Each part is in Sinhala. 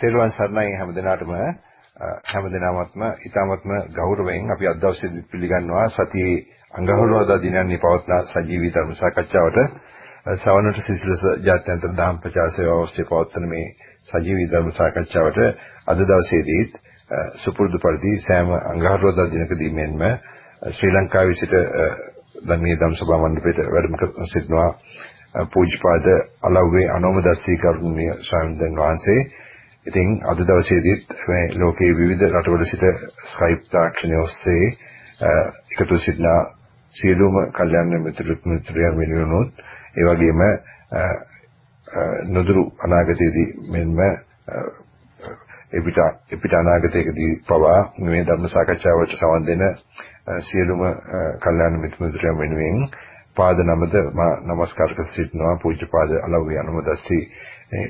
තෙරුවන් සරණයි හැමදිනාටම හැමදිනාමත්ම ඊ타මත්ම ගෞරවයෙන් අපි අද දවසේ පිළිගන්නවා සතියේ අඟහරුවාදා දිනන්නේ පවත්නා සජීවී ධර්ම සාකච්ඡාවට සවනට සිසිලස ජාත්‍යන්තර දහම් ප්‍රචාර සේවාව ඔස්සේ පවත්වන මේ සජීවී ධර්ම සාකච්ඡාවට අද දවසේදීත් සුපුරුදු පරිදි සෑම අඟහරුවාදා දිනකදී මෙන්ම ශ්‍රී ලංකාවේ සිට ධර්මීය ධම් සභා මණ්ඩපයට වැඩම කර සිටිනවා පූජ්‍යපාද අලව්වේ අනෝමදස්සී කරුණීය ස්වාමීන් වහන්සේ. ඉතින් අද දවසේදීත් මේ ලෝකයේ විවිධ රටවල සිට ස්කයිප් තාක්ෂණය ඔස්සේ එකතු සිටින සියලුම කල්යාණ මිත්‍රයන් වෙනුනොත් ඒ වගේම නොදුරු අනාගතයේදී මෙන්ම එපිට එපිට අනාගතයේදී පවා මේ ධර්ම සාකච්ඡාවට සම්බන්ධ වෙන සියලුම කල්යාණ මිත්‍රයන් වෙනුවෙන් පාද නමද මා নমස්කාර කර සිටිනවා පූජ්‍යපාද අලව්‍ය අනුමදස්සී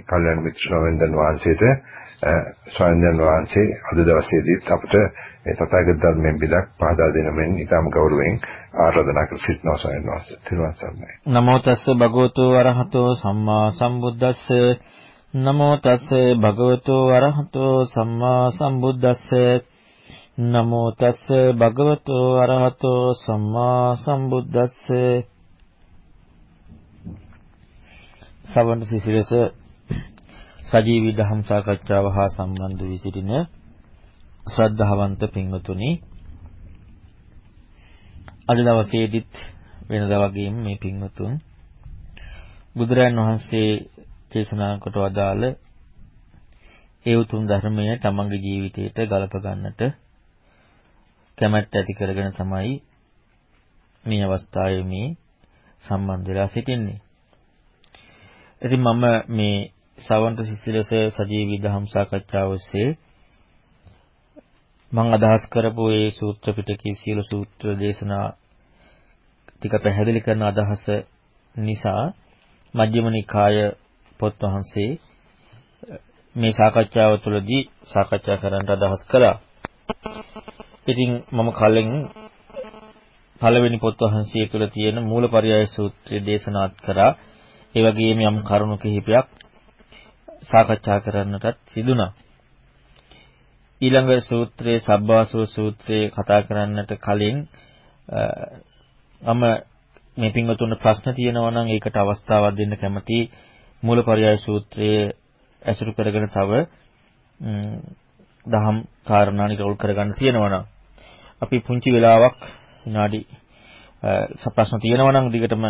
කල්‍යාණ මිත්‍ර ස්වාමීන් වහන්සේට ස්වාමීන් වහන්සේ අද දවසේදීත් අපට මේ තථාගත ධර්මයෙන් බිදක් පහදා දෙන මෙන් ඊටම ගෞරවයෙන් ආරාධනා කර සිටිනවා ස්වාමීන් වහන්සේ. තිරුවන් සරණයි. නමෝ තස්ස භගවතු වරහතෝ සම්මා සම්බුද්දස්ස නමෝ තස්ස භගවතු වරහතෝ සම්මා සම්බුද්දස්ස නමෝ තස්ස භගවතු වරහතෝ සම්මා සම්බුද්දස්ස සවන සිසිලස සජීවී දහම් සාකච්ඡාව හා සම්බන්ධ වී සිටින ශ්‍රද්ධාවන්ත පින්වතුනි අද දවසේදීත් වෙනදා වගේම මේ පින්වතුන් බුදුරයන් වහන්සේ දේශනා කොට වදාළ ඒ උතුම් ධර්මය තමන්ගේ ජීවිතයට ගලප ගන්නට කැමැත්ත ඇති කරගෙන තමයි මේ අවස්ථාවේ මේ සම්බන්ධ වෙලා සිටින්නේ. ඉතින් මම මේ සවන්ත සිසිලස සජීවී දහම් සාකච්ඡාව ඔස්සේ මම අදහස් කරපු ඒ සූත්‍ර පිටකයේ සියලු සූත්‍ර දේශනා ටික පැහැදිලි කරන අදහස නිසා මජ්ක්‍ධිම නිකාය පොත් වහන්සේ මේ සාකච්ඡාව තුළදී සාකච්ඡා කරන්න අදහස් කළා. ඉතින් මම කලින් පළවෙනි පොත් වහන්සේ තුළ තියෙන මූලපරයය සූත්‍රය දේශනාත් කරා. ඒ වගේම යම් කරුණු කිහිපයක් සාකච්ඡා කරන්නටත් සිදුණා. ඊළඟ සූත්‍රයේ සබ්බාසව සූත්‍රයේ කතා කරන්නට කලින් මම මේ පින්වතුන්ට ප්‍රශ්න තියෙනවා නම් ඒකට අවස්ථාවක් දෙන්න කැමතියි මූලපරයය සූත්‍රයේ ඇසුරු කරගෙන තව දහම් කාරණා නිරෝල් කරගන්න තියෙනවා නම් අපි පුංචි වෙලාවක් විනාඩි ප්‍රශ්න තියෙනවා නම් දිගටම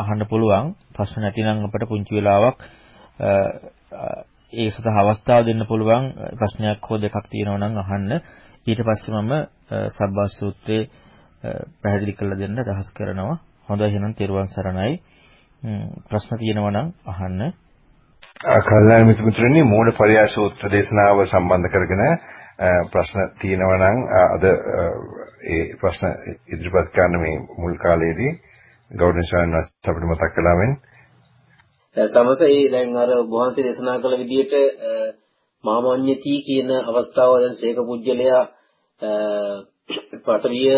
අහන්න පුළුවන්. ප්‍රශ්න නැතිනම් අපිට පුංචි වෙලාවක් ඒ සතහ අවස්ථාව දෙන්න පුළුවන්. ප්‍රශ්නයක් හෝ දෙකක් තියෙනවා නම් අහන්න. ඊට පස්සේ මම සබ්බා සූත්‍රයේ පැහැදිලි කරලා දෙන්න අදහස් කරනවා. හොඳයි එහෙනම් තෙරුවන් සරණයි. ප්‍රශ්න තියෙනවා නම් අහන්න. කල්ලාන මිතුරුනි මූල පරියා සූත්‍ර දේශනාව සම්බන්ධ කරගෙන ප්‍රශ්න තියෙනවා නම් අද ඒ ප්‍රශ්න ඉදිරිපත් කරන මේ මුල් කාලයේදී ගෞරවනීය ස්වාමීන් වහන්සේ අපිට මතක් කළා මෙන් සමස ඒ දැන් අර වහන්සේ දේශනා කළ විදිහට මාමඤ්ඤති කියන අවස්ථාව දැන් සේක පුජ්‍යලයා පටවිය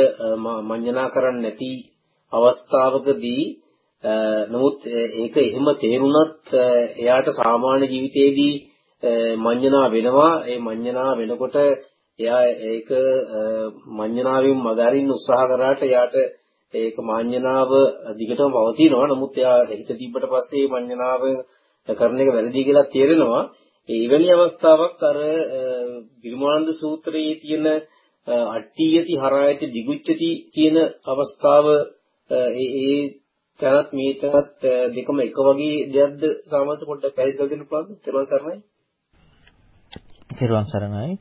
මඤ්ඤණා කරන්නේ නැති අවස්ථාවකදී නමුත් ඒක එහෙම තේරුණත් එයාට සාමාන්‍ය ජීවිතයේදී මඤ්ඤණා වෙනවා. ඒ මඤ්ඤණා වෙනකොට එයා ඒක මඤ්ඤණාවෙන් මගහරින්න උත්සාහ කරාට එයාට ඒක මඤ්ඤණාව දිගටම පවතිනවා. නමුත් එයා හිත තිබ්බට පස්සේ මඤ්ඤණාව කරන එක වැරදි කියලා තේරෙනවා. ඒ එවැනි අවස්ථාවක් අර විමුානන්ද සූත්‍රයේ තියෙන අට්ඨියති හරායති දිගුච්ඡති කියන අවස්ථාව ඒ ඒ තනත් මේ තනත් දෙකම එක වගේ දෙයක්ද සාමාන්‍ය පොඩ්ඩක් පැහැදිලි කරන්න පුළුවන්ද? ඊට පස්සේ තෙරුවන් සරණයි.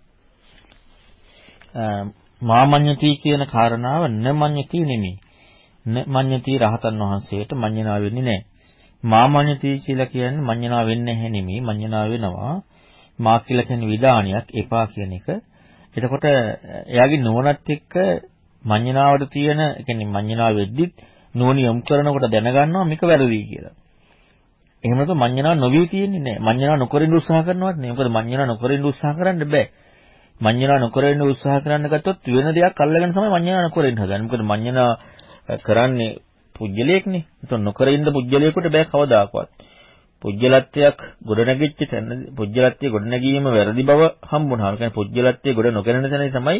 මාමඤ්ඤති කියන කාරණාව නමඤ්ඤති නෙමෙයි. නමඤ්ඤති රහතන් වහන්සේට මඤ්ඤණා වෙන්නේ නැහැ. මාමඤ්ඤති කියලා කියන්නේ මඤ්ඤණා වෙන්නේ නැහැ නෙමෙයි. මඤ්ඤණා වෙනවා. මා කියලා කියන විධානියක් එපා කියන එක. එතකොට එයාගේ නුවණත් එක්ක මඤ්ඤණාවට තියෙන, ඒ කියන්නේ මඤ්ඤණා වෙද්දිත් නුවණ යොමු කරනකොට දැනගන්නවා මේක වැරදි කියලා. එහෙම නැත්නම් මඤ්ඤණා නොවී තියෙන්නේ නැහැ. මඤ්ඤණා නොකරින්න උත්සාහ කරනවත් නෙවෙයි. මොකද මඤ්ඤණා නොකරින්න උත්සාහ කරන්න බෑ. මඤ්ඤණා නොකරින්න උත්සාහ කරන්න ගත්තොත් වෙන දෙයක් අල්ලගෙන තමයි මඤ්ඤණා නොකරින්න හදන්නේ. මොකද මඤ්ඤණා කරන්නේ පුජ්‍යලයක්නේ. ඒක නොකර ඉන්න පුජ්‍යලයකට බෑ කවදාකවත්. පුජ්‍යලත්වයක් ගොඩනැගිච්ච තැන පුජ්‍යලත්වයේ ගොඩනැගීම වැරදි බව හම්බුනහම කියන්නේ පුජ්‍යලත්වයේ ගොඩ නොගැනෙන තැන තමයි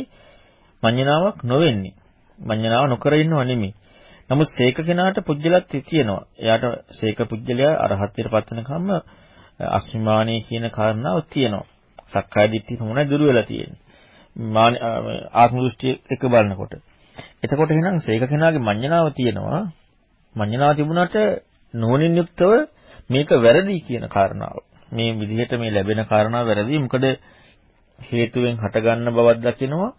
මඤ්ඤණාවක් නොවෙන්නේ. මඤ්ඤණාව නොකර ඉන්නව නෙමෙයි. නමුත් සීක කෙනාට පුජ්‍යලත්වය තියෙනවා. එයාට සීක පුජ්‍යලයා අරහත්ත්වයට පත් වෙනකම්ම අස්මිමානී කියන කාරණාව තියෙනවා. සක්කාය දිට්ඨිය මොනවද දුරු වෙලා තියෙන්නේ. ආත්ම දෘෂ්ටි එක බලනකොට. එතකොට එහෙනම් සීක කෙනාගේ මඤ්ඤණාව තියෙනවා. මඤ්ඤණාව තිබුණාට නෝනින් යුක්තව මේක වැරදි කියන කාරණාව. මේ විදිහට මේ ලැබෙන කාරණාව වැරදි. මොකද හේතුවෙන් හටගන්න බවක් දකිනවා.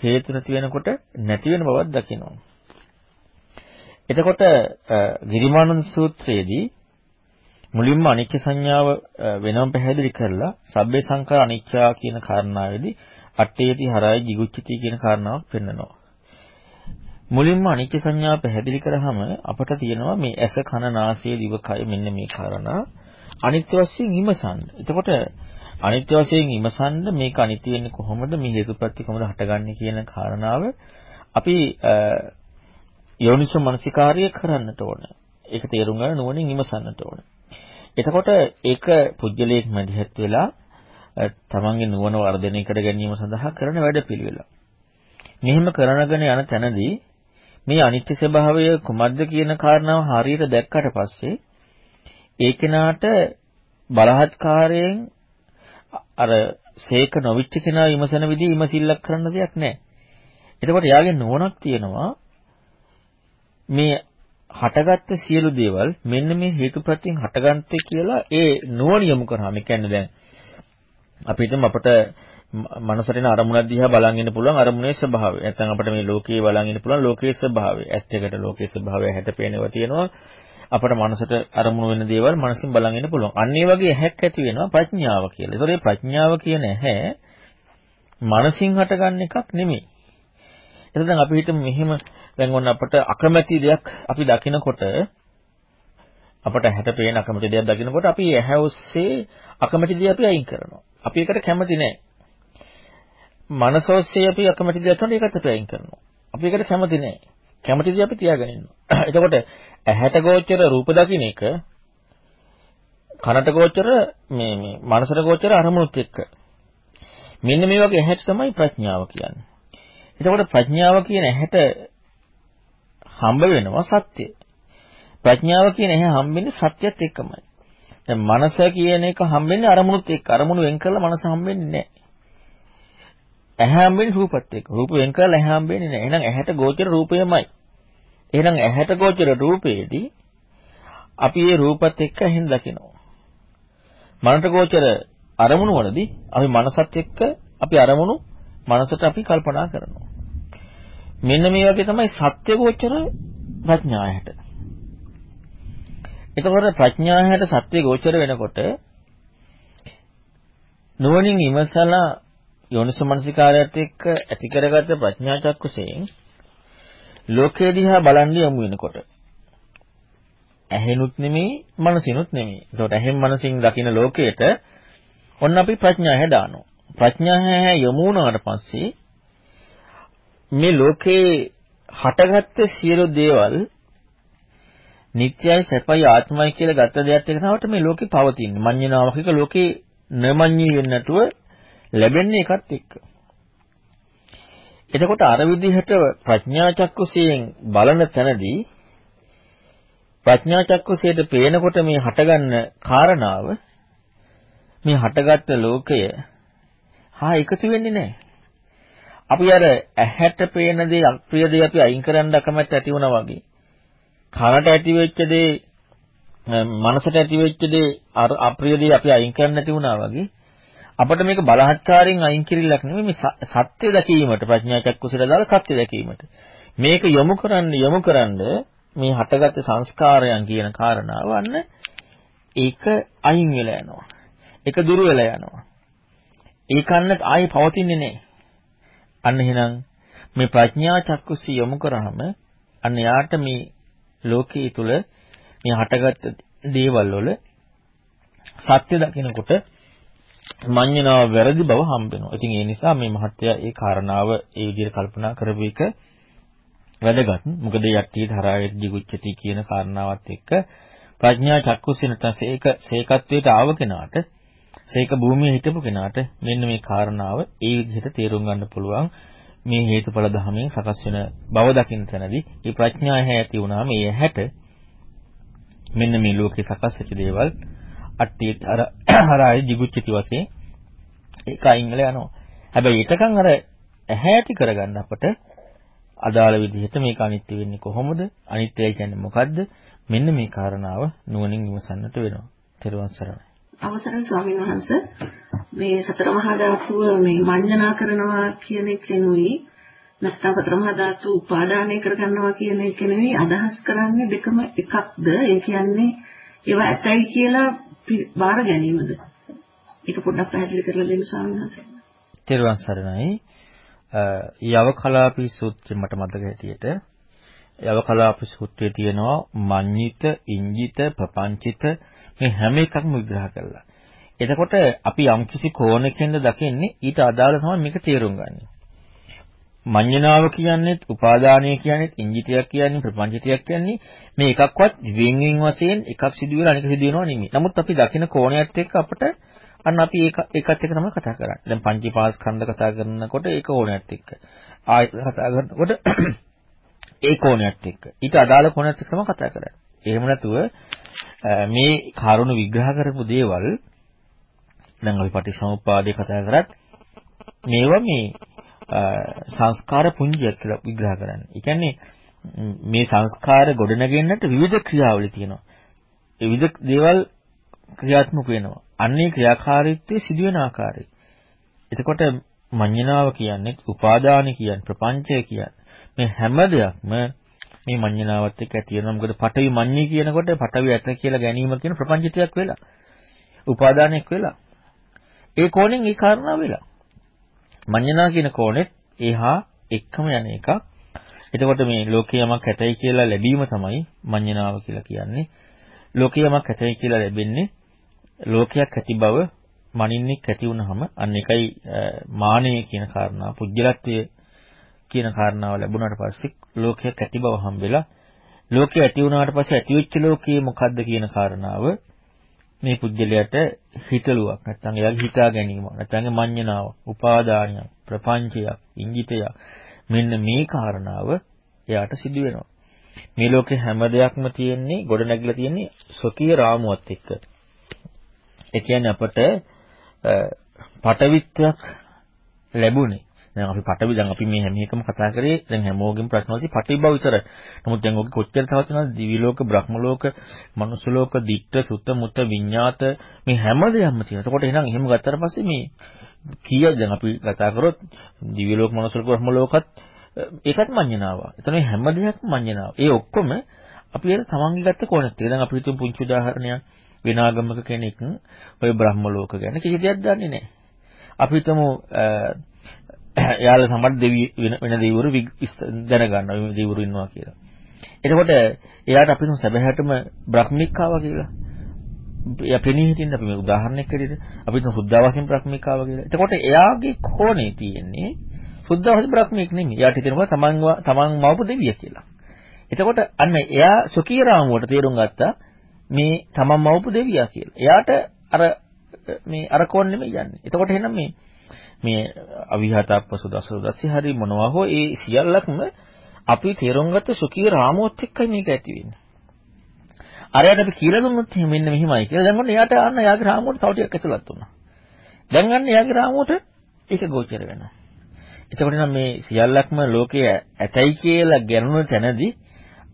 හේතු නැති වෙනකොට නැති වෙන බවක් දකිනවා. එතකොට ගිරිමානන්ද සූත්‍රයේදී මුලින්ම අනිත්‍ය සංඥාව වෙනම පැහැදිලි කරලා සබ්බේ සංඛාර අනිත්‍යා කියන කාරණාවේදී අට්ඨේති හරයි jigucchiti කියන කාරණාවක් පෙන්නනවා. මුලින්ම අනිත්‍ය සංඥාව පැහැදිලි කරාම අපට තියෙනවා මේ ඇස කන නාසය දිව කය මෙන්න මේ කාරණා අනිත්‍ය වශයෙන් විමසන්න. එතකොට අනිත්‍ය වශයෙන් විමසන්න මේක අනිත්‍ය වෙන්නේ කොහොමද මේ හේතුප්‍රත්‍ය කොහොමද හටගන්නේ කියන කාරණාව අපි යෝනිසෝ මනසිකාර්යය කරන්නට ඕන. ඒක තේරුම් ගන්න නුවණින් විමසන්නට ඕන. එතකොට ඒක පුජ්‍යලයක් මැදිහත් වෙලා තමන්ගේ නුවණ වර්ධනය කර ගැනීම සඳහා කරන වැඩපිළිවෙල. මෙහෙම කරනගෙන යන තැනදී මේ අනිත්‍ය ස්වභාවය කුමක්ද කියන කාරණාව හරියට දැක්කට පස්සේ ඒ කෙනාට බලහත්කාරයෙන් අර සේක නොවිච්ච කෙනා විමසන විදිහ විමසිල්ලක් කරන්න දෙයක් නැහැ. එතකොට යාගේ නුවණක් තියෙනවා මේ හටගත්ත සියලු දේවල් මෙන්න මේ හේතුප්‍රත්‍යයෙන් හටගන්තේ කියලා ඒ නුවණ යොමු කරාම කියන්නේ දැන් අපිට අපට මනසට එන අරමුණක් දිහා බලන් ඉන්න පුළුවන් අරමුණේ ස්වභාවය. නැත්නම් අපිට මේ ලෝකයේ බලන් ඉන්න පුළුවන් ලෝකයේ ස්වභාවය. ඇස් දෙකට ලෝකයේ ස්වභාවය හැට පේනවා තියෙනවා. අපට මනසට අරමුණු වෙන දේවල් මනසින් බලන් ඉන්න පුළුවන්. අන්න ඒ වගේ ඇහැක් ඇති වෙනවා ප්‍රඥාව කියලා. ඒතකොට ප්‍රඥාව කියන ඇහැ මනසින් හටගන්න එකක් නෙමෙයි. එතකොට දැන් අපි හිතමු මෙහෙම දැන් ඔන්න අපට අකමැති දෙයක් අපි දකිනකොට අපට ඇහැට පේන අකමැති දෙයක් දකිනකොට අපි ඇහැ ඔස්සේ අකමැති දේ අපි අයින් කරනවා. අපි ඒකට කැමති නැහැ. මනස ඔස්සේ අපි අකමැති දෙයක් කරනකොට ඒකත් අපි අයින් කරනවා. අපි ඒකට කැමති නැහැ. කැමති දේ අපි තියාගෙන ඉන්නවා. එතකොට ඇහැට ගෝචර රූප දකින්න එක කනට ගෝචර මේ මේ මනසට ගෝචර අරමුණුත් එක්ක මෙන්න මේ වගේ ඇහැට තමයි ප්‍රඥාව කියන්නේ. එතකොට ප්‍රඥාව කියන ඇහැට හම්බ වෙනවා සත්‍ය. ප්‍රඥාව කියන ඇහැ හම්බෙන්නේ සත්‍යත් එක්කමයි. දැන් මනස කියන එක හම්බෙන්නේ අරමුණුත් එක්ක. අරමුණු වෙන් කරලා මනස හම්බෙන්නේ නැහැ. ඇහැ හම්බෙන්නේ රූපත් එක්ක. රූප වෙන් කරලා ඇහැ හම්බෙන්නේ නැහැ. එහෙනම් ඇහැට ගෝචර රූපයමයි. එහෙනම් ඇහැට ගෝචර රූපේදී අපි මේ රූපත් එක්ක ඇහෙන් දකිනවා. මනට ගෝචර අරමුණු වලදී අපි මනසත් එක්ක අපි අරමුණු මනසට අපි කල්පනා කරනවා. මෙන්න මේ වගේ තමයි සත්‍ය ගෝචර ප්‍රඥායහට. එතකොට ප්‍රඥායහට සත්‍ය ගෝචර වෙනකොට නුවණින් ඉමසලා යෝනිසමනසිකාරයත් එක්ක ඇති කරගත්ත ප්‍රඥා චක්කුසයෙන් ලෝකයේ දිහා බලන්න යමු වෙනකොට ඇහෙනුත් නෙමෙයි මනසිනුත් නෙමෙයි. ඒකට ඇහෙන් මනසින් දකින ලෝකයට ඔන්න අපි ප්‍රඥා හැදානවා. ප්‍රඥා හැ යමු වුණාට පස්සේ මේ ලෝකේ හටගත්ත සියලු දේවල් නිත්‍යයි සැපයි ආත්මයි කියලා ගත්ත දෙයක් එක තමයි මේ ලෝකේ පවතින්නේ. මඤ්ඤණාවක් එක ලෝකේ නමඤ්ඤී වෙන්නේ නැතුව ලැබෙන්නේ එකත් එක්ක. එතකොට අර විදිහට ප්‍රඥා චක්කුසයෙන් බලන තැනදී ප්‍රඥා චක්කුසයට පේනකොට මේ හටගන්න කාරණාව මේ හටගත්ත ලෝකය හා එකතු වෙන්නේ නැහැ. අපි අර ඇහැට පේන දේ අප්‍රිය දේ අපි අයින් කරන්න අකමැත්ත ඇති වුණා වගේ. කනට ඇති වෙච්ච දේ මනසට ඇති වෙච්ච දේ අර අප්‍රිය දේ අපි අයින් කරන්න නැති වුණා වගේ. අපිට මේක බලහත්කාරයෙන් අයින් කිරිල්ලක් නෙමෙයි මේ සත්‍ය දැකීමට ප්‍රඥා චක්කුසල දාලා සත්‍ය දැකීමට. මේක යොමු කරන්න යොමු කරන්න මේ හටගත් සංස්කාරයන් කියන කාරණාව අන්න ඒක අයින් වෙලා යනවා. ඒක දුර වෙලා යනවා. ඒකන්න ආයේ පවතින්නේ නැහැ. අන්න එහෙනම් මේ ප්‍රඥා චක්කුසි යොමු කරාම අන්න යාට මේ ලෝකයේ තුල මේ හටගත්ත දේවල් වල සත්‍ය දකිනකොට මඤ්ඤණාව වැරදි බව හම්බ වෙනවා. ඉතින් ඒ නිසා මේ මහත්ය ඒ කාරණාව ඒ විදිහට කල්පනා කරපු එක වැදගත්. මොකද යට්ටියේ තරාවෙත් දිගුච්චති කියන කාරණාවත් එක්ක ප්‍රඥා චක්කුසේ නැත්නම් සේක සේකත්වයට ආව කෙනාට සේක භූමියේ හිටපු කෙනාට මෙන්න මේ කාරණාව ඒ විදිහට තේරුම් ගන්න පුළුවන් මේ හේතුඵල ධමයෙන් සකස් වෙන බව දකින්න තැනදී මේ ප්‍රඥා ඇහැ ඇති වුණාම ඒ ඇහැට මෙන්න මේ ලෝකේ සකස් වෙච්ච දේවල් අට්ටි අර හරයි jigucchiti වශයෙන් ඒක අයින් වෙලා යනවා. හැබැයි ඊටකන් අර ඇහැ ඇති කරගන්න අපට අදාළ විදිහට මේක අනිත්‍ය වෙන්නේ කොහොමද? අනිත්‍යයි කියන්නේ මොකද්ද? මෙන්න මේ කාරණාව නුවණින් විමසන්නට වෙනවා. තෙරුවන් සරණයි. අවසරයි ස්වාමීන් වහන්ස. මේ සතර මහා ධාතුව මේ මඤ්ඤණා කරනවා කියන එක නෙවෙයි නැත්නම් සතර මහා ධාතු උපාදානය කරගන්නවා කියන එක නෙවෙයි අදහස් කරන්නේ දෙකම එකක්ද? ඒ කියන්නේ ඒවා ඇතයි කියලා බාර ගැනීමද? ඒක පොඩ්ඩක් පැහැදිලි කරලා දෙන්න ස්වාමීන් වහන්සේ. තෙරුවන් සරණයි. යවකලාපී සූත්‍රය මට මතක හැටියට යවකලාපී සූත්‍රයේ තියෙනවා මඤ්ඤිත, ඉංජිත, ප්‍රපංචිත මේ හැම එකක්ම විග්‍රහ කරලා. එතකොට අපි යම්කිසි කෝණකින්ද දකින්නේ ඊට අදාළ තමයි මේක තේරුම් ගන්න. මඤ්ඤණාව කියන්නේත් උපාදානය කියන්නේත් ඉංජිතයක් කියන්නේ ප්‍රපංචිතයක් කියන්නේ මේ එකක්වත් වෙන් වෙන් වශයෙන් එකක් සිදු වෙලා අනික සිදු වෙනව නෙමෙයි. නමුත් අපි දකින කෝණයත් එක්ක අපිට අන්න අපි ඒක ඒකත් එක්ක තමයි කතා කරන්නේ. දැන් පංචීපාස්කන්ධ කතා කරනකොට ඒක ඕනෑත් එක්ක. ආයත කතා කරනකොට ඒ කෝණයත් එක්ක. ඊට අදාළ කෝණයත් එක්ක තමයි කතා කරන්නේ. එහෙම නැතුව මේ කරුණු විග්‍රහ කරපු දේවල් දැන් අපි පටිසමුප්පාදේ කතා කරත් මේවා මේ සංස්කාර පුඤ්ජයක් කියලා විග්‍රහ කරන්නේ. ඒ කියන්නේ මේ සංස්කාර ගොඩනගෙන්නට විවිධ ක්‍රියාවලි තියෙනවා. ඒ විවිධ දේවල් ක්‍රියාත්මක වෙනවා. අන්නේ ක්‍රියාකාරීත්වයේ සිදුවෙන ආකාරය. එතකොට මඤ්ඤණාව කියන්නේ උපාදාන කියන්නේ ප්‍රපංචය කියන්නේ මේ හැම දෙයක්ම මේ මඤ්ඤණාවත් එක්ක ඇති වෙනවා. මොකද පඨවි මඤ්ඤී කියනකොට පඨවි ඇත කියලා ගැනීම කියන ප්‍රපංචිතයක් වෙලා. උපාදානයක් වෙලා. ඒ කෝණයෙන් ඒ කාරණා වෙලා. මඤ්ඤණා කියන කෝණෙත් එහා එක්කම යන එකක්. එතකොට මේ ලෝකේ යමක් ඇතයි කියලා ලැබීම තමයි මඤ්ඤණාව කියලා කියන්නේ. ලෝකේ යමක් ඇතයි කියලා ලැබෙන්නේ ලෝකයක් ඇති බව මනින්නෙක් ඇති වුනහම අන්න එකයි මානය කියන කාරණා පුජ්‍යලත්වයේ කියන කාරණාව ලැබුණාට පස්සේ ලෝකයක් ඇති බව හම්බෙලා ලෝකය ඇති වුණාට පස්සේ ඇතිවෙච්ච ලෝකයේ මොකද්ද කියන කාරණාව මේ පුජ්‍යලයට හිතලුවක් නැත්නම් එයාගේ හිතා ගැනීම නැත්නම් මඤ්ඤණාව උපාදානිය ප්‍රපංචය ඉංගිතය මෙන්න මේ කාරණාව එයාට සිදු වෙනවා. මේ ලෝකේ හැම දෙයක්ම තියෙන්නේ ගොඩ නැගිලා තියෙන්නේ ස්වකීය රාමුවත් එක්ක. ඒ කියන්නේ අපට පටවිත්වයක් ලැබුණේ. දැන් අපි පටවි දැන් අපි මේ හැම එකම කතා කරේ දැන් හැමෝගෙම ප්‍රශ්න වලදී පටවි බව විතරයි. නමුත් දැන් ඔක කොච්චර තවත් වෙනවද දිවි ලෝක, බ්‍රහ්ම ලෝක, මනුස්ස ලෝක, දිට්ඨ, සුත්ත, මුත්ත, විඤ්ඤාත මේ හැම දෙයක්ම තියෙනවා. එතකොට එහෙනම් එහෙම ගත්තට පස්සේ මේ කීයද දැන් අපි කතා කරොත් දිවි ලෝක, මනුස්ස ලෝක, බ්‍රහ්ම ලෝකත් ඒකත් මඤ්ඤණාව. එතන හැම දෙයක්ම මඤ්ඤණාව. ඒ ඔක්කොම අපි අර තමන්ගේ ගත්ත කෝණෙත්. දැන් අපි හිතමු පුංචි උදාහරණයක් විනාගමක කෙනෙක් ওই බ්‍රහ්ම ලෝක ගැන කිසි දෙයක් දන්නේ නැහැ. අපි හිතමු එයාලා සමහර දෙවි වෙන දෙවිවරු දැනගන්නවා මේ දෙවිවරු ඉන්නවා කියලා. එතකොට එයාට අපි හිතමු සැබෑටම බ්‍රහ්මික් ආවා කියලා. එයා පෙනී හිටින්න අපි මේ උදාහරණයක් ඇරෙන්න අපි හිතමු සුද්ධාවාසීන් බ්‍රහ්මික් ආවා කියලා. එතකොට එයාගේ කෝණේ තියෙන්නේ සුද්ධාවාසී බ්‍රහ්මික් නෙමෙයි. එයාට හිතෙනවා තමන් තමන් මවපු දෙවිය කියලා. එතකොට අන්න එයා සුඛී රාමුවට තේරුම් ගත්තා මේ තමන් මවපු දෙවියා කියලා. එයාට අර මේ අර කෝණ නෙමෙයි යන්නේ. එතකොට එහෙනම් මේ මේ අවිහතප්පසු දසදසි හරි මොනවා හෝ ඒ සියල්ලක්ම අපි තේරුම් ගත්ත සුඛී රාමුවත් එක්කයි මේක ඇති වෙන්නේ. අරයට අපි කියලා දුන්නොත් මෙන්න මෙහිමයි කියලා. දැන් ඔන්න එයාට අන්න එයාගේ රාමුවට තව ටිකක් ඇතුළත් වුණා. දැන් අන්න එයාගේ රාමුවට ඒක ගෝචර වෙනවා. එතකොට නම් මේ සියල්ලක්ම ලෝකයේ ඇතයි කියලා ගැනුණු තැනදී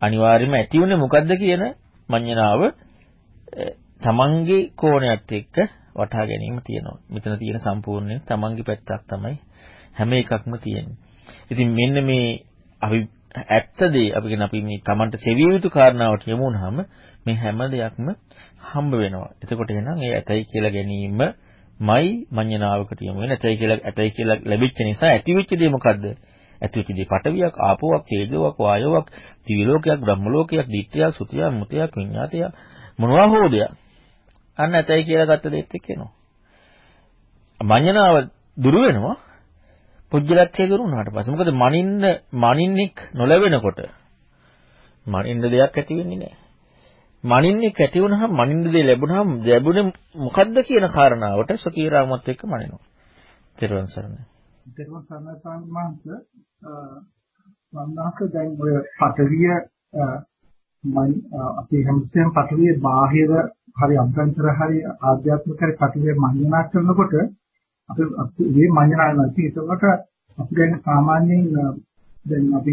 අනිවාර්යයෙන්ම ඇති උනේ මොකද්ද කියන මඤ්ඤණාව තමන්ගේ කෝණයත් එක්ක වටහා ගැනීම තියෙනවා. මෙතන තියෙන සම්පූර්ණයෙන් තමන්ගේ පැත්තක් තමයි හැම එකක්ම තියෙන්නේ. ඉතින් මෙන්න මේ අපි ඇත්ත දේ අපි කියන අපි මේ තමන්ට සෙවිය යුතු කාරණාවට යමු වුනහම මේ හැම දෙයක්ම හම්බ වෙනවා. එතකොට එහෙනම් ඒ ඇතයි කියලා ගැනීම මයි මඤ්ඤණාවකට යමු වෙන ඇතයි කියලා ඇතයි කියලා ලැබිච්ච නිසා ඇතිවෙච්ච දේ මොකද්ද? ඇතිවෙච්ච දේ පටවියක්, ආපෝවක්, තේජෝවක්, වායෝවක්, දිවි ලෝකයක්, බ්‍රහ්ම ලෝකයක්, දිට්ඨියක්, සුතියක්, මුතයක්, විඤ්ඤාතයක් මොනවා හෝ දෙයක්. අන්න ඇතයි කියලා ගත්ත දෙයක් එක්ක එනවා. මඤ්ඤණාව දුරු වෙනවා. පුජ්‍යලත්වයේ දුරු වුණාට පස්සේ. මොකද මනින්න මනින්නෙක් නොලැබෙනකොට මනින්න දෙයක් ඇති වෙන්නේ නැහැ. මනින්නේ කැටි වුණාම මනින්න දේ ලැබුණාම ලැබුණේ මොකද්ද කියන කාරණාවට සකීරාමත් එක්ක මනිනවා. තෙරුවන් සරණයි. තෙරුවන් සරණයි සම්මාන්ත වන්දාක දැන් ඔය පටවිය මන් අපේ හැමසෙම පටවිය බාහිර හරි අභ්‍යන්තර හරි ආධ්‍යාත්මික හරි පටවිය මඤ්ඤණා කරනකොට අපි මේ මඤ්ඤණා නැති ඒකට අපි දැන් සාමාන්‍යයෙන් දැන් අපි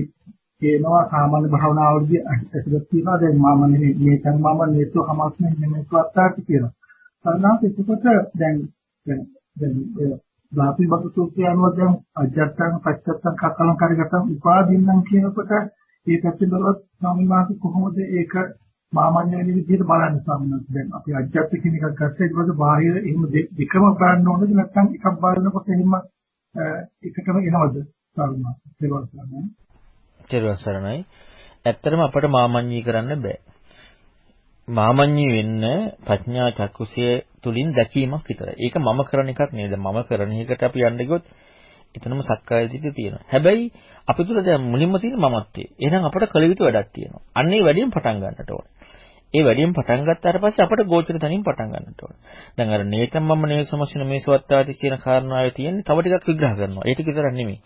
කියනවා සාමාන්‍ය භාවනාවලදී ඇතුළත් තියෙනවා දැන් මම මේ මේකන් මම නේතු හමස්නේ නෙමෙයි වත්තාට කියලා. සරණාත් එතකොට දැන් දැන් දැන් ධාතු බතු සූත්‍රය අනුව දැන් අජත්තං පච්චත්තං කකලං කරගතම් උපාදින්නම් කියනකොට ඒ පැත්තෙන් බලවත් ස්වාමීන් වහන්සේ කොහොමද ඒක මාමඤ්ඤ වෙන විදිහට බලන්නේ ස්වාමීන් දැන් අපි අජත්ත කියන එකක් ගත්තා ඊට පස්සේ බාහිර එහෙම දෙකම බලන්න ඕනද නැත්නම් එකක් බලනකොට එහෙම එකටම එනවද ස්වාමීන් වහන්සේ තෙරුවන් සරණයි. ඇත්තටම අපට මාමඤ්ඤී කරන්න බෑ. මාමඤ්ඤී වෙන්න ප්‍රඥා චක්කුසිය තුලින් දැකීමක් විතරයි. ඒක මම කරන එකක් නේද? මම කරන එකට අපි යන්න ගියොත් එතනම සක්කාය දිට්ඨිය තියෙනවා. හැබැයි අපි තුල දැන් මුලින්ම තියෙන මමත්වයේ. එහෙනම් අපට කළ යුතු වැඩක් තියෙනවා. අන්න ඒ වැඩියෙන් පටන් ගන්නට ඕනේ. ඒ වැඩියෙන් පටන් ගත්තාට පස්සේ අපට ගෝචර තනින් පටන් ගන්නට ඕනේ. දැන් අර නේතම් මම නේසමසින මේසවත්තාති කියන කාරණාවේ තියෙන්නේ තව ටිකක් විග්‍රහ කරනවා. ඒක විතරක් නෙමෙයි.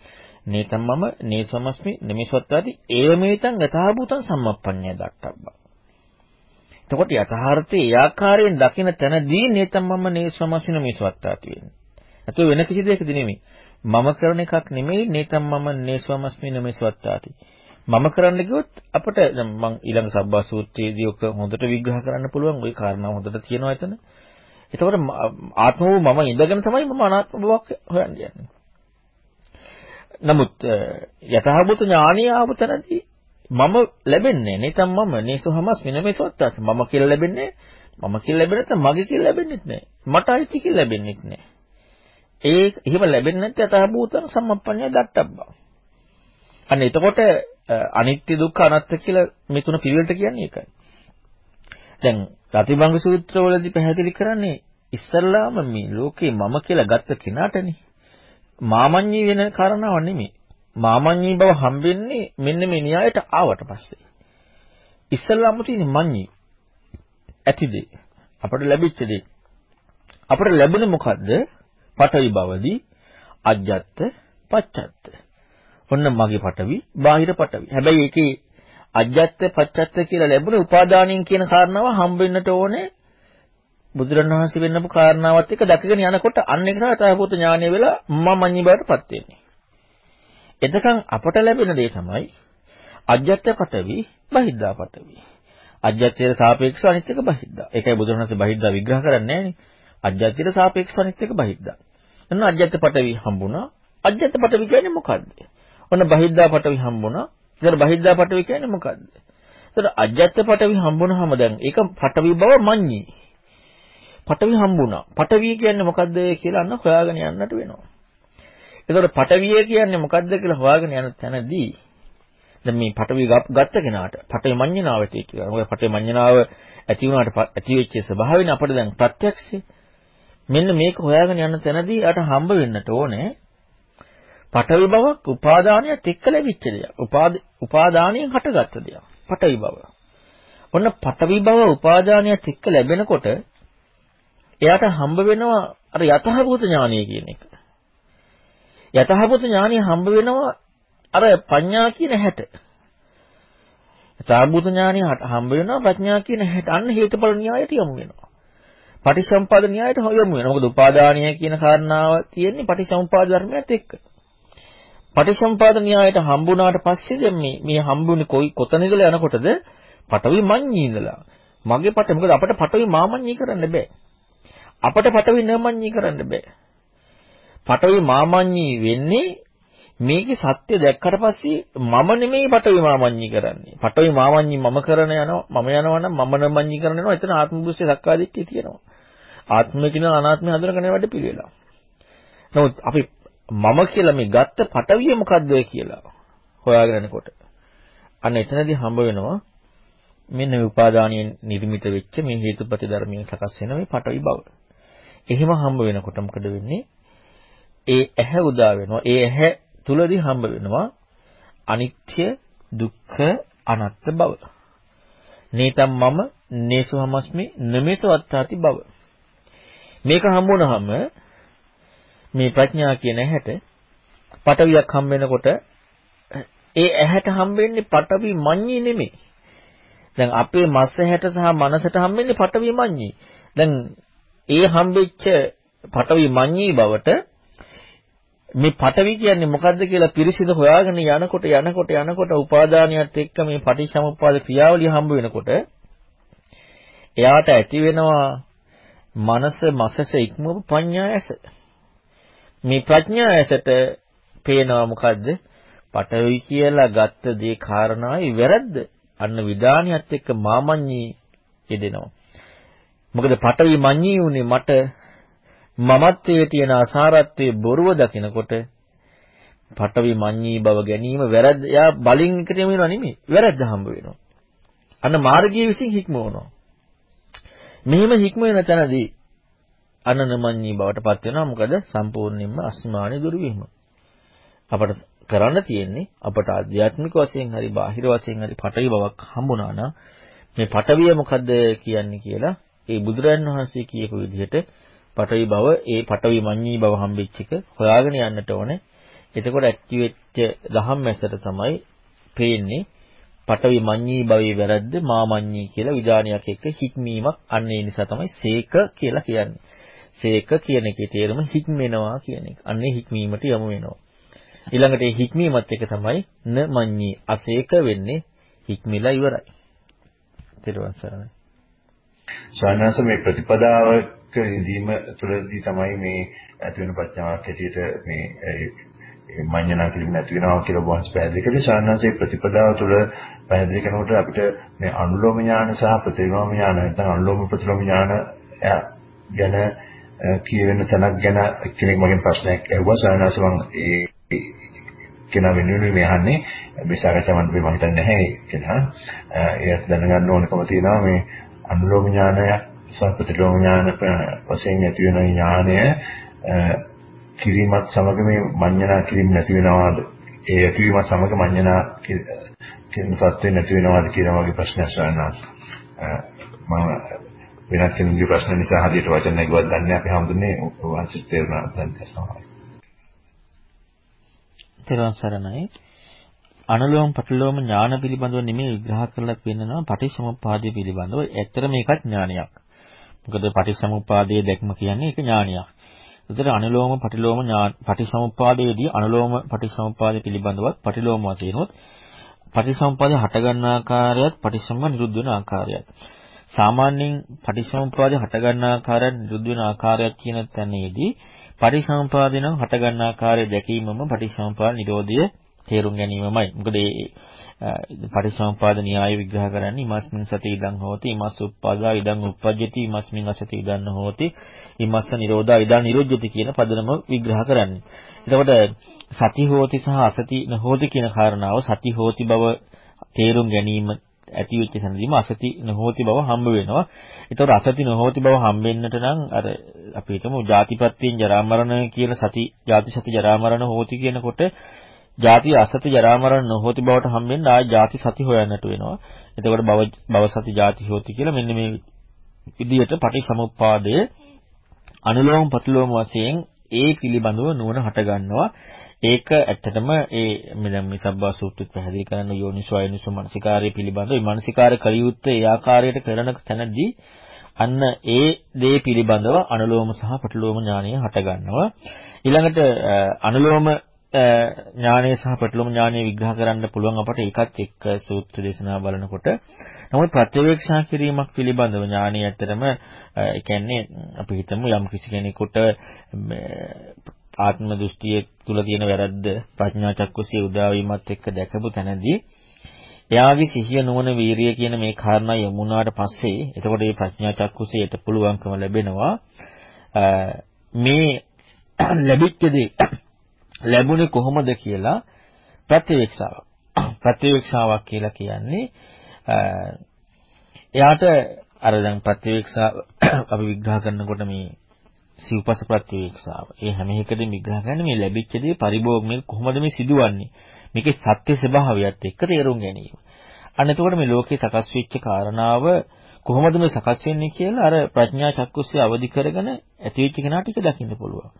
නේතම් මම නේසමස්මි නිමිසවත්වාදි ඒවමේතං යථාභූතං සම්මප්පඤ්ඤය දක්ටබ්බා. එතකොට යථාර්ථයේ ඒ ආකාරයෙන් දකින තැනදී නේතම් මම නේසමස්මි නිමිසවත්වාති වෙන්නේ. අතෝ වෙන කිසි දෙයකද නෙමෙයි. මම කරන එකක් නෙමෙයි නේතම් මම නේසමස්මි නිමිසවත්වාති. මම කරන්න ගියොත් අපිට දැන් මම ඊළඟ සබ්බා සූත්‍රයේදී ඔක හොඳට විග්‍රහ කරන්න පුළුවන්. ওই කාරණා හොඳට තියෙනවා එතන. එතකොට ආත්ම වූ මම ඉඳගෙන තමයි මම අනාත්ම බවක් හොයන්න යන්නේ. නමුත් යථාභූත ඥානිය ආවතනදී මම ලැබෙන්නේ නැතම් මම නේසොහමස් මිනමේසොත්තාස මම කියලා ලැබෙන්නේ මම කියලා ලැබෙන්නේ නැත්නම් මගේ කියලා ලැබෙන්නෙත් නැහැ මට අයිති කියලා ලැබෙන්නෙත් නැහැ ඒ එහෙම ලැබෙන්නේ නැත්නම් යථාභූතං සම්මප්පඤ්ඤය දට්ටබ්බා. අන්න එතකොට අනිත්‍ය දුක්ඛ අනාත්ම කියලා මේ තුන පිළිවෙලට කියන්නේ ඒකයි දැන් රතිභංග සූත්‍රවලදී පැහැදිලි කරන්නේ ඉස්සල්ලාම මේ ලෝකේ මම කියලා ගත්ත කෙනාටනේ මාමඤ්ඤී වෙන කාරණාවක් නෙමෙයි. මාමඤ්ඤී බව හම්බෙන්නේ මෙන්න මේ න්‍යායට ආවට පස්සේ. ඉස්සල්ලාම තියෙන මඤ්ඤී ඇති දේ අපට ලැබිච්ච දේ. අපට ලැබුණේ මොකද්ද? පඨවි බවදී අජ්ජත් පච්චත්ත. ඔන්න මගේ පඨවි, බාහිර පඨවි. හැබැයි ඒකේ අජ්ජත් පච්චත්ත කියලා ලැබුණේ උපාදානින් කියන කාරණාව හම්බෙන්නට ඕනේ බුදුරණවහන්සේ වෙන්නපු කාරණාවත් එක්ක දැකගෙන යනකොට අන්න ඒක තමයි තවපොත ඥානය වෙලා මමඤ්ඤි බවටපත් වෙන්නේ. එතකන් අපට ලැබෙන දේ තමයි අජ්ජත්‍ය පටවි බහිද්දා පටවි. අජ්ජත්‍යයට සාපේක්ෂව අනිත් එක බහිද්දා. ඒකයි බුදුරණවහන්සේ බහිද්දා විග්‍රහ කරන්නේ නැහනේ. අජ්ජත්‍යයට සාපේක්ෂව අනිත් එක බහිද්දා. එන්න අජ්ජත්‍ය පටවි හම්බුණා. අජ්ජත්‍ය පටවි කියන්නේ මොකද්ද? ඔන්න බහිද්දා පටවි හම්බුණා. ඉතින් බහිද්දා පටවි කියන්නේ මොකද්ද? එතකොට අජ්ජත්‍ය පටවි හම්බුනහම දැන් ඒක පටවි බව මඤ්ඤී. පටවි හම්බුණා. පටවිය කියන්නේ මොකද්ද කියලා අන්න හොයාගෙන යන්නට වෙනවා. එතකොට පටවිය කියන්නේ මොකද්ද කියලා හොයාගෙන යන තැනදී දැන් මේ පටවි ගත්ත කෙනාට පටවි මඤ්ඤණාවට කියලා. මොකද පටවි මඤ්ඤණාව ඇති වුණාට ඇති වෙච්ච ස්වභාවයෙන් අපිට දැන් ප්‍රත්‍යක්ෂයි. මෙන්න මේක හොයාගෙන යන තැනදී යාට හම්බ වෙන්නට ඕනේ පටවි බවක් උපාදානියත් එක්ක ලැබිච්ච දෙයක්. උපාදානියෙන් හටගත්ත දෙයක්. පටවි බව. ඔන්න පටවි බව උපාදානියත් එක්ක ලැබෙනකොට එයාට හම්බ වෙනවා අර යතහභූත ඥානය කියන එක. යතහභූත ඥානය හම්බ වෙනවා අර පඤ්ඤා කියන හැට. යතහභූත ඥානය හම්බ වෙනවා ප්‍රඥා කියන හැට. අන්න හේතුඵල න්‍යායට යමු වෙනවා. පටිසම්පාද න්‍යායට යමු වෙනවා. මොකද උපාදානීය කියන කාරණාව තියෙන්නේ පටිසම්පාද ධර්මයත් එක්ක. පටිසම්පාද න්‍යායට හම්බුණාට පස්සේ දැන් මේ මේ හම්බුනේ කොයි කොතනදල යනකොටද? පටවි මඤ්ඤී ඉඳලා. මගේ පට මොකද අපිට පටවි මාමඤ්ඤී කරන්න බෑ. අපට පටවි නමඤ්ඤී කරන්න බෑ. පටවි මාමඤ්ඤී වෙන්නේ මේකේ සත්‍ය දැක්කට පස්සේ මම නෙමෙයි පටවි මාමඤ්ඤී කරන්නේ. පටවි මාමඤ්ඤී මම කරන යනවා මම යනවා නම් මම නමඤ්ඤී කරන යනවා. එතන ආත්ම බුස්සේ සක්කාදිට්ඨිය තියෙනවා. ආත්මය කියන අනාත්මය හඳුනගෙන වැඩ පිළිවෙලා. නමුත් අපි මම කියලා මේ ගත්ත පටවිය මොකද්ද කියලා හොයාගෙන යනකොට අන්න එතනදී හම්බ වෙනවා මෙන්න මේ උපාදානියෙන් නිර්මිත වෙච්ච මේ හේතුපති ධර්මයෙන් සකස් වෙන මේ පටවි බව. එහෙම හම්බ වෙනකොට මොකද වෙන්නේ? ඒ ඇහැ උදා වෙනවා. ඒ ඇහැ තුලදී හම්බ වෙනවා අනිත්‍ය, දුක්ඛ, අනාත්ම බව. නේතම් මම නේසු හමස්මි නමේසු අත්තාති බව. මේක හම්බුනහම මේ ප්‍රඥා කියන ඇහැට පටවියක් හම්බ වෙනකොට ඒ ඇහැට හම්බෙන්නේ පටවි මඤ්ඤී නෙමෙයි. දැන් අපේ මස් ඇහැට සහ මනසට හම්බෙන්නේ පටවි මඤ්ඤී. දැන් ඒ හම්බෙච්ච පටවි මඤ්ඤී බවට මේ පටවි කියන්නේ මොකද්ද කියලා පිරිසිදු හොයාගෙන යනකොට යනකොට යනකොට උපාදානියත් එක්ක මේ පටිච්චසමුප්පාද ක්‍රියාවලිය හම්බ වෙනකොට එයාට ඇති වෙනවා මනස මසස ඉක්මවපු පඤ්ඤා ඇස. මේ ප්‍රඥා ඇසට පේනවා මොකද්ද? පටවි කියලා ගත්ත දේ කාරණායි වැරද්ද. අන්න විදානියත් එක්ක මාමඤ්ඤී යෙදෙනවා. මොකද පටවි මඤ්ඤී උනේ මට මමත්වයේ තියෙන අසාරත්වයේ බොරුව දකිනකොට පටවි මඤ්ඤී බව ගැනීම වැරද්ද. යා බලින් එකට යමිනවා නෙමෙයි. වැරද්ද හම්බ වෙනවා. අන්න මාර්ගයේ විසින් හික්මවනවා. මෙහෙම හික්ම වෙන තැනදී අනනමඤ්ඤී බවට පත් වෙනවා. මොකද සම්පූර්ණයෙන්ම අස්මානි දුරු වීම. අපට කරන්න තියෙන්නේ අපට ආධ්‍යාත්මික වශයෙන් හරි බාහිර වශයෙන් හරි පටවි බවක් හම්බුණා නම් මේ පටවිය මොකද්ද කියන්නේ කියලා ඒ බුදුරන් වහන්සේ කියපු විදිහට පටවි බව ඒ පටවි මඤ්ඤී බව හම්බෙච්ච එක හොයාගෙන යන්නට ඕනේ. එතකොට ඇක්ටි වෙච්ච දහම් මැසට තමයි පේන්නේ පටවි මඤ්ඤී භවයේ වැරද්ද මාමඤ්ඤී කියලා විධානයක් එක්ක හික්මීමක් අන්න ඒ නිසා තමයි සේක කියලා කියන්නේ. සේක කියන එකේ තේරුම හික්මෙනවා කියන එක. අන්නේ හික්මීමට යමු වෙනවා. ඊළඟට ඒ හික්මීමත් එක තමයි න මඤ්ඤී අසේක වෙන්නේ හික්මිලා ඉවරයි. ඊට සරණයි. ස්වාමීනාස මේ ප්‍රතිපදාවක ඉදීම තුළදී තමයි මේ ඇති වෙන ප්‍රඥාවක් හැටියට මේ මඤ්ඤණා කිරීම නැති වෙනවා කියලා වහන්සේ පැහැදිලි කළේ ස්වාමීනාසේ ප්‍රතිපදාව තුළ පැහැදිලි කරනකොට අපිට මේ අනුලෝම ඥාන සහ ප්‍රතිලෝම ඥාන නැත්නම් අනුලෝම ප්‍රතිලෝම ඥාන ගැන කියවෙන තැනක් ගැන කෙනෙක් මගෙන් ප්‍රශ්නයක් ඇහුවා ස්වාමීනාස මම ඒ කෙනා වෙනුවෙන් මේ අහන්නේ මේ සාකච්ඡා මණ්ඩපේ මම හිතන්නේ නැහැ කෙනා. ඒත් දැනගන්න ඕනකම තියෙනවා මේ අනුලෝම ඥානය සහ ප්‍රතිලෝම ඥාන වශයෙන් ඇති වෙන ඥානය කිරීමත් සමග මේ මඤ්ඤණා කිරීම නැති වෙනවාද? ඒ ඇතිවීම සමග මඤ්ඤණා කියන සත්‍ය නැති වෙනවාද කියන වගේ ප්‍රශ්නයක් සවන්නාස්. මම වෙනත් කෙනෙකුගේ ප්‍රශ්න නිසා හදියට වචන නැගුවත් දන්නේ අපි හඳුන්නේ වංශිත තේරුණා දැන් තමයි. තෙරුවන් සරණයි. අනුලෝම පටිලෝම ඥාන පිළිබඳව නෙමෙයි විග්‍රහ කරලා පෙන්නනවා පටිච්චසමුප්පාදය පිළිබඳව. ඇත්තට මේකත් ඥානයක්. මොකද පටිච්චසමුප්පාදයේ දැක්ම කියන්නේ ඒක ඥානයක්. ඒතර අනුලෝම පටිලෝම පටිච්චසමුප්පාදයේදී අනුලෝම පටිච්චසමුප්පාදය පිළිබඳවත් පටිලෝම වශයෙන් උත් පටිච්චසමුප්පාදය හට ගන්න ආකාරයත් පටිච්චසමුප්පාද නිරුද්ධ වෙන ආකාරයත් සාමාන්‍යයෙන් පටිච්චසමුප්පාදය හට ගන්න ආකාරයත් නිරුද්ධ වෙන ආකාරයත් කියන තැනේදී පටිසම්පාදේ නම් හට ගන්න ආකාරය දැකීමම පටිසම්පාද නිරෝධය තේරුම් ගැනීමමයි. මොකද මේ පටිසම්පාද න්‍යාය විග්‍රහ කරන්නේ ඉමස්මින් සති ඉදං හෝති ඉමස් උප්පාදා ඉදං උප්පජ්ජති ඉමස්මින් අසති ඉදං හෝති ඉමස්ස නිරෝධා ඉදං නිරෝධ්‍යති කියන පදනම විග්‍රහ කරන්නේ. එතකොට සති හෝති සහ අසති නොහෝති කියන කාරණාව සති හෝති බව තේරුම් ගැනීම ඇති වෙච්ච තැනදීම අසති නොහෝති බව හම්බ වෙනවා. ඒතකොට අසති නොහෝති බව හම්බෙන්නට නම් අර අපි හිතමු ජාතිපත්තියෙන් ජරා මරණ කියලා සති ජාති සති ජරා මරණ හෝති කියනකොට ජාති අසති ජරා මරණ නොහෝති බවට හම්බෙන්න ආය ජාති සති හොයන්නට වෙනවා. එතකොට භව භව සති ජාති හෝති කියලා මෙන්න මේ විදිහට පටිසමුප්පාදයේ අනුලෝම ප්‍රතිලෝම වශයෙන් ඒ පිළිබඳව නුවණ හට ගන්නවා. ඒක ඇත්තටම ඒ මෙදම් මේ සබ්බා සූත්‍රෙත් පැහැදිලි කරන යෝනිසෝ අයනිසෝ මනසිකාරය පිළිබඳව මේ මනසිකාර කලියුත්තේ ඒ ආකාරයට කරන තැනදී අන්න ඒ දේ පිළිබඳව අනුලෝම සහ පටිලෝම ඥානය හට ගන්නවා ඊළඟට අනුලෝම ඥානය සහ පටිලෝම ඥානය විග්‍රහ කරන්න පුළුවන් අපට ඒකත් එක්ක සූත්‍ර දේශනා බලනකොට. නමුත් ප්‍රත්‍යවේක්ෂා කිරීමක් පිළිබඳව ඥානය ඇත්තටම ඒ කියන්නේ අපි හිතමු යම් කිසි කෙනෙකුට ආත්ම දෘෂ්ටිය තුල තියෙන වැරද්ද ප්‍රඥා චක්කුසිය උදා වීමත් එක්ක දැකපු තැනදී එයාගේ සිහිය නුවණ වීරිය කියන මේ කාරණා යමුනාට පස්සේ එතකොට මේ ප්‍රඥා චක්කුසියට පුළුවන්කම ලැබෙනවා. මේ ලැබිච්ච දේ ලැබුණේ කොහොමද කියලා ප්‍රත්‍යවේක්ෂාවක් ප්‍රත්‍යවේක්ෂාවක් කියලා කියන්නේ එයාට අර දැන් ප්‍රත්‍යවේක්ෂා අපි විග්‍රහ කරනකොට මේ සිව්පස ප්‍රතිවේක්ෂාව. ඒ හැම එකදම විග්‍රහ කරන්නේ මේ ලැබිච්ච දේ පරිභෝග මේ කොහොමද මේ සිදුවන්නේ? මේකේ සත්‍ය ස්වභාවයත් එක්ක තේරුම් ගැනීම. අන්න එතකොට මේ ලෝකේ සකස් වෙච්ච කාරණාව කොහොමද මේ සකස් වෙන්නේ කියලා අර ප්‍රඥා චක්කුස්සේ අවදි කරගෙන ඇතිවෙච්ච කෙනාට ටික දකින්න පුළුවන්.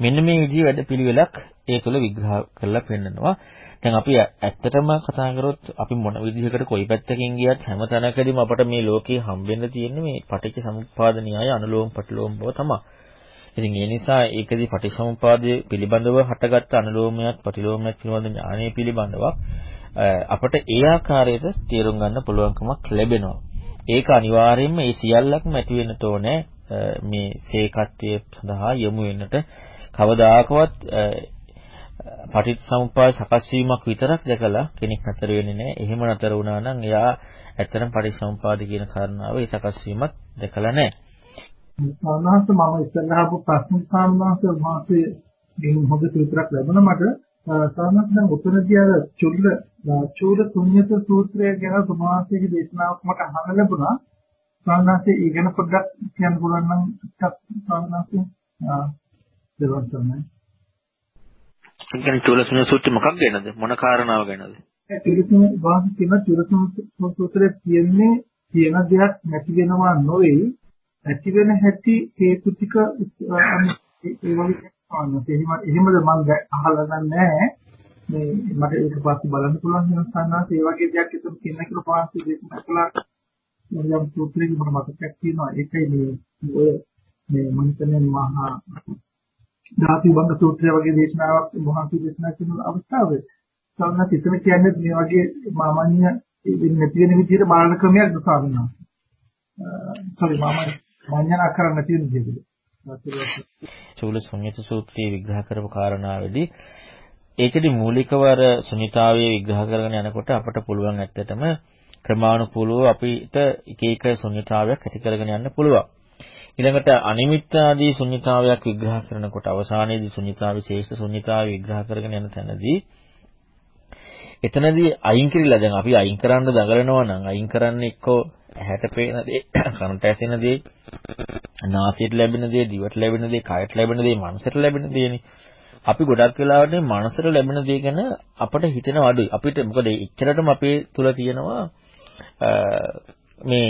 මෙන්න මේ විදිහේ වැඩපිළිවෙලක් ඒ තුළ විග්‍රහ කරලා පෙන්නනවා. දැන් අපි ඇත්තටම කතා කරොත් අපි මොන විදිහකට කොයි පැත්තකින් ගියත් හැම තැනකදීම අපට මේ ලෝකේ හම්බෙන්න තියෙන්නේ මේ පටිච්ච සමුප්පාද න්‍යාය අනුලෝම පටිලෝම බව තමයි. ඉතින් ඒ නිසා ඒකදී පටිච්චසමුපාදයේ පිළිබඳව හටගත්ත අනුලෝමයක් පටිලෝමයක් පිළිබඳ ඥානය පිළිබඳව අපට ඒ ආකාරයට තේරුම් ගන්න පුළුවන්කමක් ලැබෙනවා. ඒක අනිවාර්යයෙන්ම මේ සියල්ලක්ම ඇති වෙන්නට ඕනේ මේ සේකත්වයේ සඳහා යොමු වෙන්නට කවදාකවත් පටිච්චසමුප්පාද සකස් වීමක් විතරක් දැකලා කෙනෙක් නතර වෙන්නේ නැහැ. එහෙම නතර වුණා නම් එයා ඇත්තටම පටිච්චසමුපාද කියන කාරණාව ඒ සකස් වීමක් දැකලා නැහැ. සාමාන්‍යයෙන් මම ඉස්සරහා අපු ප්‍රශ්න සාමාන්‍යයෙන් මාසේ ගෙන් හොඳ සූත්‍රයක් ලැබුණා මට සාමාන්‍යයෙන් උත්තරදී අර චුල්ල චූල ශුන්්‍යත සූත්‍රය ගැන සමාසයේ දේශනාවක් මට අහන්න ලැබුණා. සාමාන්‍යයෙන් ඊගෙන පොඩ්ඩක් කියන්න පුළුවන් නම් ටිකක් සාමාන්‍යයෙන් දෙවන් තමයි. ඒ කියන්නේ චූලසුන සූත්‍රය මොකක් ගැනද? මොන කාරණාව ගැනද? තිරසුන වාසි කියන තිරසුන සූත්‍රයේ තියෙන්නේ කියන දෙයක් නැති වෙනවා නොවේ ඇති වෙන හැටි හේතු ටික ඒ වගේ එහෙම එහෙමද මම අහලා නැහැ මේ මට ඒක පස්සේ බලන්න පුළුවන් වෙන සංනාස ඒ වගේ දෙයක් එතන තියෙන කියලා පාස්සේ දේශනා කළා යම් සූත්‍රයක මට මතකයක් තියෙනවා ඒකයි මේ ඔය මේ මම හිතන්නේ මහා ධාතු බංග සූත්‍රය වගේ දේශනාවක් මහන්සි දේශනා කරන අවස්ථාවේ සංනාස එතන කියන්නේ මේ වගේ මාමඤ්ඤ නැති වෙන විදිහට බාලන ක්‍රමයක් දසාවිනවා. සෝරි මාමඤ්ඤ මඤ්ඤණා කරන්න තියෙන විදිහට. චූල ශුන්්‍යත සූත්‍රයේ විග්‍රහ කරපු කාරණාවේදී ඒකෙදි මූලිකව අර ශුන්්‍යතාවයේ විග්‍රහ කරගෙන යනකොට අපට පුළුවන් ඇත්තටම ක්‍රමානුකූලව අපිට එක එක ශුන්්‍යතාවයක් ඇති කරගෙන යන්න පුළුවන්. ඊළඟට අනිමිත්ත ආදී ශුන්්‍යතාවයක් විග්‍රහ කරනකොට අවසානයේදී ශුන්්‍යතාවයේ ශේෂ්ඨ ශුන්්‍යතාවය විග්‍රහ කරගෙන යන තැනදී එතනදී අයින් කිරිලා දැන් අපි අයින් කරන්න දඟලනවා නම් අයින් කරන්නේ එක්කෝ ඇහැට පේන දේ, කනට ඇසෙන දේ, නාසයට ලැබෙන දේ, දිවට ලැබෙන දේ, කයට ලැබෙන දේ, මනසට ලැබෙන දේනේ. අපි ගොඩක් වෙලාවට මනසට ලැබෙන දේ ගැන අපට හිතෙනව අඩුයි. අපිට මොකද එච්චරටම අපේ තුල තියෙනවා මේ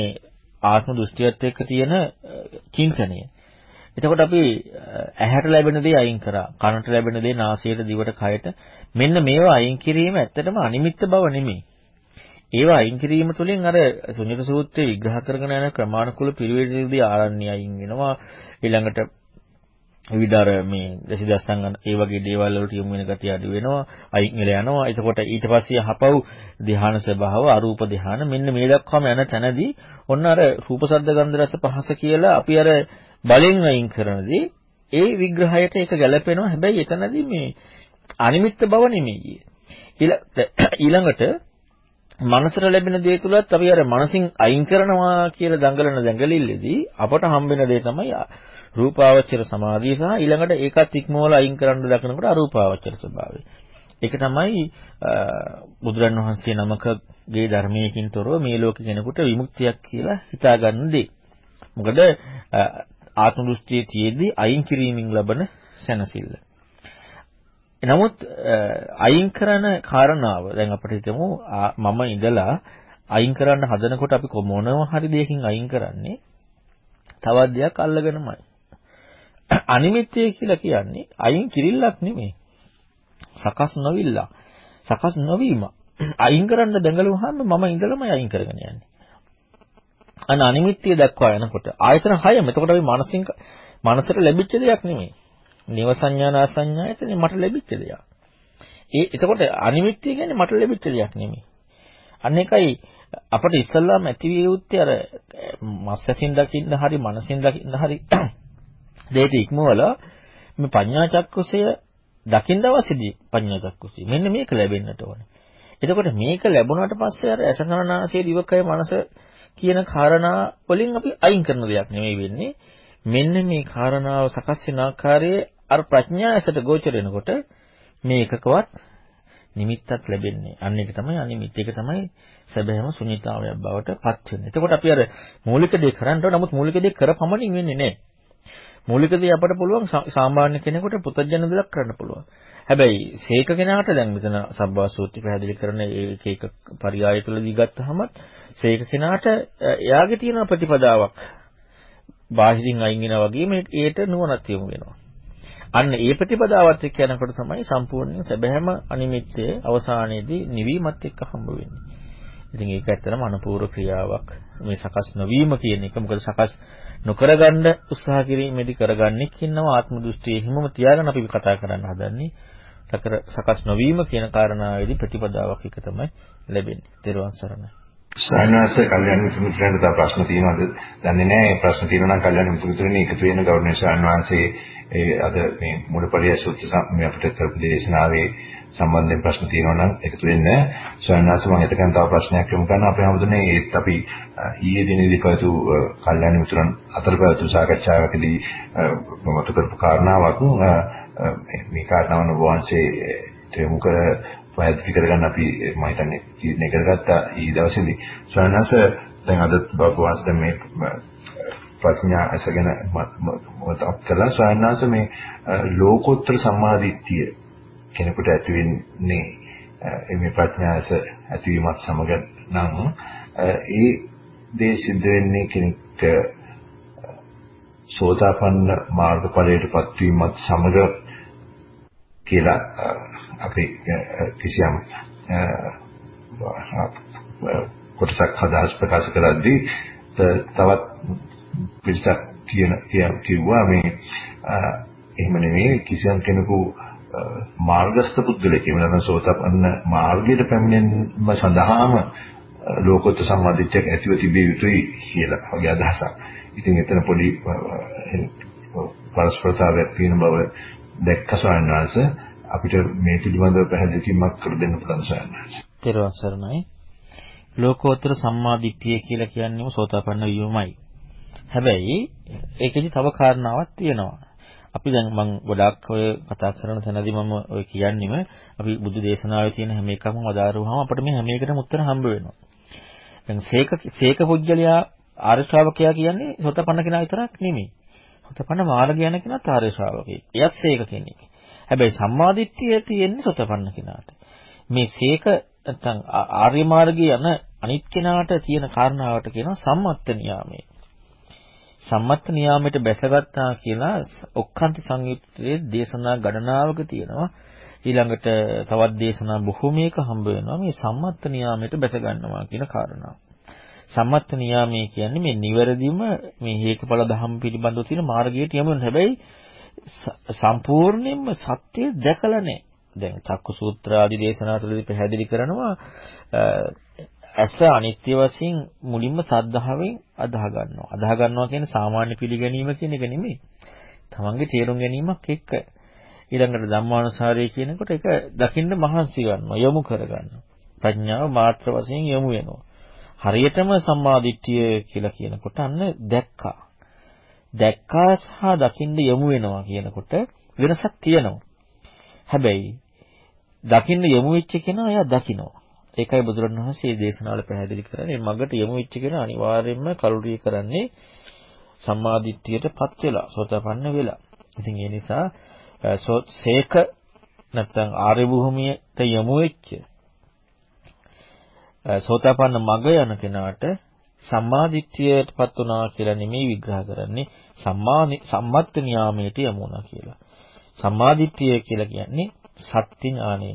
ආත්ම දෘෂ්ටියත් එක්ක තියෙන චින්තනය. එතකොට අපි ඇහැට ලැබෙන දේ අයින් කරා. කනට ලැබෙන දේ නාසයට, දිවට, කයට මෙන්න මේවා අයින් කිරීම ඇත්තටම අනිමිත්ත බව නෙමෙයි. ඒවා අයින් කිරීම තුළින් අර ශුන්‍යත සූත්‍රයේ විග්‍රහ කරගෙන යන ක්‍රමානුකූල පිළිවෙලදී ආරණ්‍ය අයින් වෙනවා. ඊළඟට විවිධ මේ දසිදස්සංගන ඒ වගේ දේවල් වලට යොමු වෙන ගතිය අඩු වෙනවා අයින් වෙලා යනවා එතකොට ඊට පස්සේ හපව් ධ්‍යාන ස්වභාව අරූප ධ්‍යාන මෙන්න මේ දක්වාම යන තැනදී ඔන්න අර රූප ශබ්ද ගන්ධ රස පහස කියලා අපි අර බලෙන් අයින් කරනදී ඒ විග්‍රහයට ඒක ගැලපෙනවා හැබැයි එතනදී මේ අනිමිත්ත බව නෙමෙයි ඊළඟට මනසට ලැබෙන දේ තුලත් අපි අර මනසින් අයින් කරනවා කියලා දඟලන දඟලිල්ලේදී අපට හම්බෙන දේ තමයි රූපාවචර සමාධිය සහ ඊළඟට ඒකත් ඉක්මවලා අයින් කරන්න දකිනකොට අරූපාවචර ස්වභාවය. ඒක තමයි බුදුරන් වහන්සේ නමකගේ ධර්මයකින් තොරව මේ ලෝක කෙනෙකුට විමුක්තියක් කියලා හිතාගන්න දේ. මොකද ආත්ම දෘෂ්ටියේ තියේදී අයින් කිරීමෙන් ලබන සැනසෙල්ල. නමුත් අයින් කරන කාරණාව දැන් අපිට හිතමු මම ඉඳලා අයින් කරන්න හදනකොට අපි මොනවා හරි දෙයකින් අයින් කරන්නේ තවත් දෙයක් අල්ලගෙනමයි. අනිමිත්‍ය කියලා කියන්නේ අයින් කිරිල්ලක් නෙමෙයි. සකස් නොවිල්ල. සකස් නොවීම. අයින් කරන්න දඟලුවාම මම ඉඳලමයි අයින් කරගෙන යන්නේ. අන අනිමිත්‍ය දක්වා යනකොට ආයතන 6ම එතකොට අපි මානසික මනසට ලැබිච්ච දෙයක් නෙමෙයි. නේව සංඥානා සංඥායතනෙ මට ලැබිච්ච දෙයක්. ඒ එතකොට අනිමිත්‍ය කියන්නේ මට ලැබිච්ච දෙයක් නෙමෙයි. අන්න එකයි අපිට ඉස්සල්ලාම ඇති විය යුත්තේ අර මස්සසින් දකින්න හරි මනසින් දකින්න හරි දෙයට ඉක්මවලා මේ පඤ්ඤා චක්කුසය දකින්න අවශ්‍යදී පඤ්ඤා චක්කුසය. මෙන්න මේක ලැබෙන්නට ඕනේ. එතකොට මේක ලැබුණාට පස්සේ අර අසකරණාසයේ දිවකය මනස කියන කාරණා වලින් අපි අයින් කරන දෙයක් නෙමෙයි වෙන්නේ. මෙන්න මේ කාරණාව සකස් වෙන ආකාරයේ අර ප්‍රඥා ඇසට ගෝචර වෙනකොට මේ එකකවත් නිමිත්තක් ලැබෙන්නේ. අන්න ඒක තමයි අනිමිත්. ඒක තමයි සැබෑම ශුන්‍යතාවයක් බවට පත් වෙන්නේ. එතකොට අපි අර මූලික දේ කරන්න ඕන නමුත් මූලික දේ කරපමණින් වෙන්නේ නැහැ. මූලික දේ අපට පුළුවන් සාමාන්‍ය කෙනෙකුට පුතජන දෙයක් කරන්න පුළුවන්. හැබැයි සීක කෙනාට දැන් මෙතන සබ්බාසූත්‍රය පැහැදිලි කරන ඒක එක පරියාය තුළදී ගත්තහම සීක කෙනාට එයාගේ තියෙන ප්‍රතිපදාවක් බාහිරින් අයින් වෙනා වගේ මේ ඒට නුවණක් යොමු වෙනවා. අන්න ඒ ප්‍රතිපදාවත් එක්ක යනකොට තමයි සම්පූර්ණයෙන් සැබෑම අනිමිත්තේ අවසානයේදී නිවීමත් එක්ක හම්බ වෙන්නේ. ඉතින් ඒක ඇත්තටම අනුපූර්ව ක්‍රියාවක්. මේ සකස් නොවීම කියන එක මොකද සකස් නොකරගන්න උත්සාහ කිරීමේදී කරගන්නෙක් ඉන්නවා ආත්ම දෘෂ්ටියේ හිමම තියාගෙන අපි කතා කරන්න හදන්නේ. සකස් නොවීම කියන කාරණාවේදී ප්‍රතිපදාවක් එක තමයි ලැබෙන්නේ. ත්වන් සරණයි. සායනාස කල්යනා මිතුරන්ට තව ප්‍රශ්න තියෙනවද? දන්නේ නැහැ. ප්‍රශ්න තියෙනවා නම් කල්යනා මිතුරන්ට එකතු වෙන ගෞරවනීය ශාන්වංශයේ ඒ අද මේ මුලපරිය සූත්‍ර මේ අපිට කරපු දේශනාවේ සම්බන්ධයෙන් ප්‍රශ්න තියෙනවා නම් එකතු වෙන්න. සායනාස මම හිතකන් තව ප්‍රශ්නයක් යොමු කරන්න අපේ හැමදෙනේ ඒත් අපි ඊයේ දිනේදී පසු කල්යනා මිතුරන් අතර පැවතු සාකච්ඡාවකදී මත කරපු කාරණාවක් මේ කාරණාවන වහන්සේ යොමු කර පැහැදිලි කරගන්න අපි මම හිතන්නේ තීරණය කරගත්තා ඊ දවසේදී ස්වාමීනාස දැන් අද බබවාස් දැන් මේ ප්‍රඥා ඇසගෙන මතක් කළා ස්වාමීනාස මේ ලෝකෝත්තර සම්මාදිට්ඨිය කෙනෙකුට ඇති වෙන්නේ මේ ප්‍රඥා ඇස ඇතිවීමත් සමග නම් ඒ දේ සිද්ධ වෙන්නේ කෙනෙක් සෝතාපන්න මාර්ගඵලයටපත් වීමත් සමග කියලා අපි කිසියම් කොටසක් හදාස් ප්‍රකාශ කරද්දී තවත් පිටසක් කියන කිව්වා මේ එහෙම නෙමෙයි කිසියම් කෙනෙකු මාර්ගස්ත පුද්ගලයෙක් එහෙම නැත්නම් සෝතපන්න මාර්ගයට පැමිණෙන්න සඳහාම ලෝකෝත්තර සම්මාදිට්ඨියක් ඇතිව තිබිය යුතුයි කියලා වගේ අදහසක්. ඉතින් එතන පොඩි පරස්පරතාවයක් තියෙන බව දැක්ක ස්වාමීන් වහන්සේ අපිට මේ පිළිබඳව පැහැදිලි කිරීමක් කර දෙන්න පුළුවන් සයන්ස්. තෙරුවන් සරණයි. ලෝකෝත්තර සම්මාදිට්ඨිය කියලා කියන්නේම සෝතාපන්න වීමයි. හැබැයි ඒකෙදි තව කාරණාවක් තියෙනවා. අපි දැන් මම ගොඩාක් ඔය කතා කරන තැනදී මම ඔය කියන්නෙම අපි බුදු දේශනාවේ තියෙන හැම එකක්ම වදාරුවාම අපිට මේ හැම එකටම උත්තර හම්බ වෙනවා. දැන් සීක සීක පුජ්‍යලයා ආර්ය ශ්‍රාවකයා කියන්නේ සෝතපන්න කෙනා විතරක් නෙමෙයි. සෝතපන්න මාර්ගය යන කෙනාත් ආර්ය ශ්‍රාවකයෙක්. එයත් සීක කෙනෙක්. හැබැයි සම්මාදිට්ඨිය තියෙන්නේ සෝතපන්න කෙනාට. මේ සීක නැත්නම් ආර්ය මාර්ගයේ යන අනිත් කෙනාට තියෙන කාරණාවට කියනවා සම්මත්ත නියාමය. සම්මත්ත නියාමයට බැසගත්තා කියලා ඔක්කාන්ති සංයුත්තේ දේශනා ගණනාවක තියෙනවා. ඊළඟට තවත් දේශනා බොහෝමයක හම්බ වෙනවා මේ සම්මත්ත නියාමයට බැස ගන්නවා කියන කාරණාව. සම්මත්ත නියාමයේ කියන්නේ මේ නිවැරදිම මේ හේතුඵල ධම්ම පිළිබඳව තියෙන මාර්ගයට යමු හැබැයි සම්පූර්ණයෙන්ම සත්‍ය දැකලා නැහැ. දැන් චක්කු සූත්‍ර ආදී දේශනා තුළදී පැහැදිලි කරනවා ඇස අනිත්‍ය වශයෙන් මුලින්ම සද්ධාවෙන් අදාහ ගන්නවා. අදාහ ගන්නවා කියන්නේ සාමාන්‍ය පිළිගැනීම කියන එක නෙමෙයි. තමන්ගේ තේරුම් ගැනීමක් එක්ක ඊළඟට ධම්මානුසාරය කියනකොට ඒක දකින්න මහන්සි ගන්නවා, යොමු කර ගන්නවා. ප්‍රඥාව මාත්‍ර වශයෙන් යොමු වෙනවා. හරියටම සම්මාදිට්ඨිය කියලා කියනකොට අන්න දැක්කා. දැක්කා සහ දකින්න යොමු වෙනවා කියනකොට වෙනසක් තියෙනවා. හැබැයි දකින්න යොමු වෙච්ච කෙනා එයා දකිනවා. ඒකයි බුදුරණවහන්සේ මේ දේශනාවල පැහැදිලි කරන්නේ මගට යොමු වෙච්ච කෙනා අනිවාර්යයෙන්ම කලුරිය කරන්නේ සම්මාදිට්ඨියටපත් වෙලා සෝතපන්න වෙලා. ඉතින් ඒ නිසා සේක නැත්නම් ආර්ය භූමියට යොමු වෙච්ච සෝතපන්න මග යන කෙනාට සම්මාදිට්ඨියටපත් වුණා කියලා නෙමෙයි විග්‍රහ කරන්නේ සම්මා සම්මත්ත න්යාමයට යමුණා කියලා. සම්මාදිට්ඨිය කියලා කියන්නේ සත්‍ය ඥානෙ.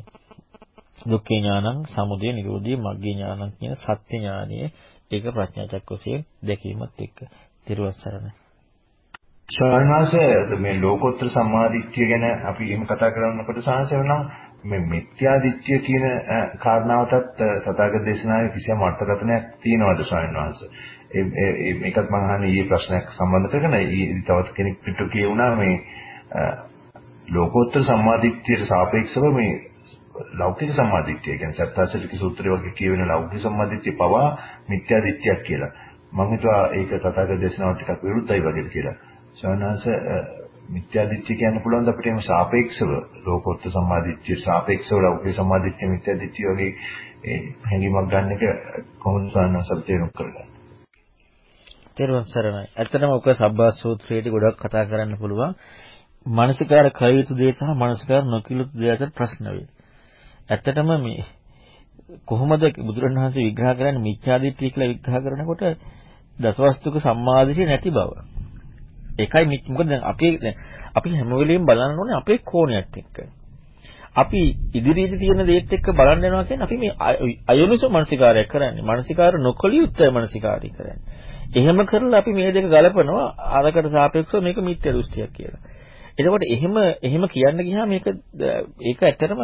දුක්ඛ ඥානං, සමුදය නිරෝධී, මග්ගේ ඥානං කියන සත්‍ය ඥානිය ඒක ප්‍රඥා චක්කෝසියෙන් දැකීමත් එක්ක තිරුවස්සරණ. ශාරණාසේ මේ ලෝකෝත්තර සම්මාදිට්ඨිය ගැන අපි එහෙම කතා කරනකොට සාහසය නම් මේ මිත්‍යා දිට්ඨිය කියන කාරණාවටත් තථාගත දේශනාවේ කිසියම් අර්ථකථනයක් තියෙනවද ස්වාමීන් වහන්සේ? ඒ මේකත් මම අහන්නේ ඊයේ ප්‍රශ්නයක් සම්බන්ධ කරගෙන ඊ තවත් කෙනෙක් පිටු කියුණා මේ ලෝකෝත්තර සම්මාදිට්ඨියට සාපේක්ෂව මේ ලෞකික සම්මාදිට්ඨිය කියන්නේ සත්‍යාසලික සූත්‍රය වගේ කියවෙන ලෞකික සම්මාදිට්ඨිය පවා මිත්‍යා දිට්ඨියක් කියලා. මම හිතුවා ඒක තථාගත දේශනාවට ටිකක් විරුද්ධයි වගේ කියලා. ස්වාමීන් මිත්‍යා දිට්ඨිය කියන්න පුළුවන් අපිට එහෙම සාපේක්ෂව ලෝකෝත්තර සම්මාදිට්ඨිය සාපේක්ෂව ලෞකික සම්මාදිට්ඨිය මිත්‍යා දිට්ඨිය වගේ ඒ හැඟීමක් ගන්න එක කොහොමද සාන්නසල් තේරුම් කරගන්නේ තේරුවන් සරණයි. ඇත්තටම ඔක සබ්බා සූත්‍රයේදී ගොඩක් කතා කරන්න පුළුවන්. මානසිකාර කළ යුතු දේ සහ මානසිකාර නොකළ යුතු දේ අතර ප්‍රශ්න වේ. ඇත්තටම මේ කොහොමද බුදුරණවහන්සේ විග්‍රහ කරන්නේ මිච්ඡාදිට්ඨිය කියලා විග්‍රහ කරනකොට දසවස්තුක සම්මාදිට්ඨිය නැති බව. ඒකයි මොකද දැන් අපි දැන් අපි හැම වෙලෙම බලන්න ඕනේ අපේ කෝණයත් එක්ක. අපි ඉදිරියට තියෙන දේත් එක්ක බලන්න යනවා කියන්නේ අපි මේ අයෝනිසෝ මනසිකාරය කරන්නේ. මනසිකාර නොකළ යුත්තේ මනසිකාරය කරන්නේ. එහෙම කරලා අපි මේ දෙක ගලපනවා අරකට සාපේක්ෂව මේක මිත්‍ය දෘෂ්ටියක් කියලා. එතකොට එහෙම එහෙම කියන්න ගියාම මේක ඒක ඇත්තටම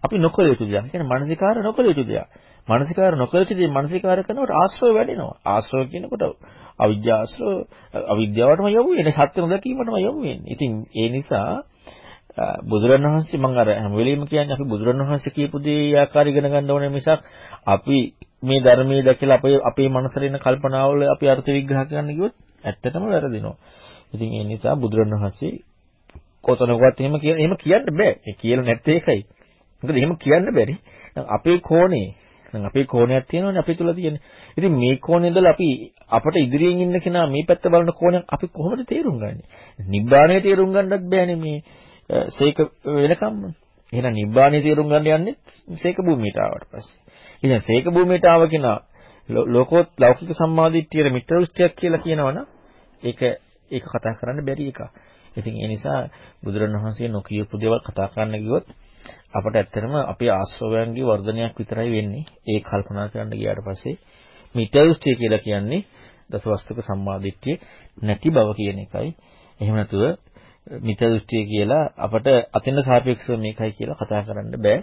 අපි නොකළ යුතු දෙයක්. කියන්නේ මානසිකාර නොකළ යුතු දෙයක්. මානසිකාර නොකළ යුතු දේ මානසිකාර කරනකොට ආශ්‍රව වැඩෙනවා. ආශ්‍රව කියනකොට අවිද්‍යාශ්‍රව අවිද්‍යාවටම යොමු වෙන්නේ සත්‍ය නොදැකීමටම යොමු වෙන්නේ. ඉතින් ඒ නිසා බුදුරණවහන්සේ මම අර හැම වෙලෙම කියන්නේ අපි බුදුරණවහන්සේ කියපු දේ ආකාරය ඉගෙන ගන්න ඕනේ මිසක් අපි මේ ධර්මයේ දැකලා අපේ අපේ මනසට එන කල්පනාවල අපි අර්ථ විග්‍රහ කරන්න ගියොත් ඇත්තටම වැරදිනවා. ඉතින් ඒ නිසා බුදුරණවහන්සේ කොතනකවත් එහෙම කියන එහෙම කියන්න බෑ. ඒ කියලා නැත්තේ ඒකයි. මොකද එහෙම කියන්න බැරි. අපේ කෝණේ දැන් අපේ කෝණයක් තියෙනවනේ අපි තුල තියෙන්නේ. ඉතින් මේ කෝණේ ඉඳලා අපි අපට ඉදිරියෙන් ඉන්න කෙනා මේ පැත්ත බලන කෝණයක් අපි කොහොමද තේරුම් ගන්නේ? නිබ්බාණය තේරුම් ගන්නත් බෑනේ මේ සීක වෙනකම්ම. එහෙනම් නිබ්බාණය තේරුම් ගන්න යන්නේ සීක භූමියට ආවට පස්සේ. ඉතින් සීක භූමියට ආව කෙනා ලෝකෝත් ලෞකික සම්මාදිට්ඨියේ මිත්‍රෘෂ්ටියක් කියලා කියනවනම් ඒක ඒක කතා කරන්න බැරි එකක්. ඉතින් ඒ නිසා බුදුරණවහන්සේ නොකියපු දේවල් කතා කරන්න ගියොත් අපට ඇත්තටම අපේ ආශ්‍රවයන්ගේ වර්ධනයක් විතරයි වෙන්නේ. ඒ කල්පනා කරන්න ගියාට පස්සේ මිත්‍යාදෘෂ්ටිය කියලා කියන්නේ දසවස්තුක සම්මාදිට්ඨිය නැති බව කියන එකයි. එහෙම නැතුව මිත්‍යාදෘෂ්ටිය කියලා අපට අතින්න සාපේක්ෂව මේකයි කියලා කතා කරන්න බෑ.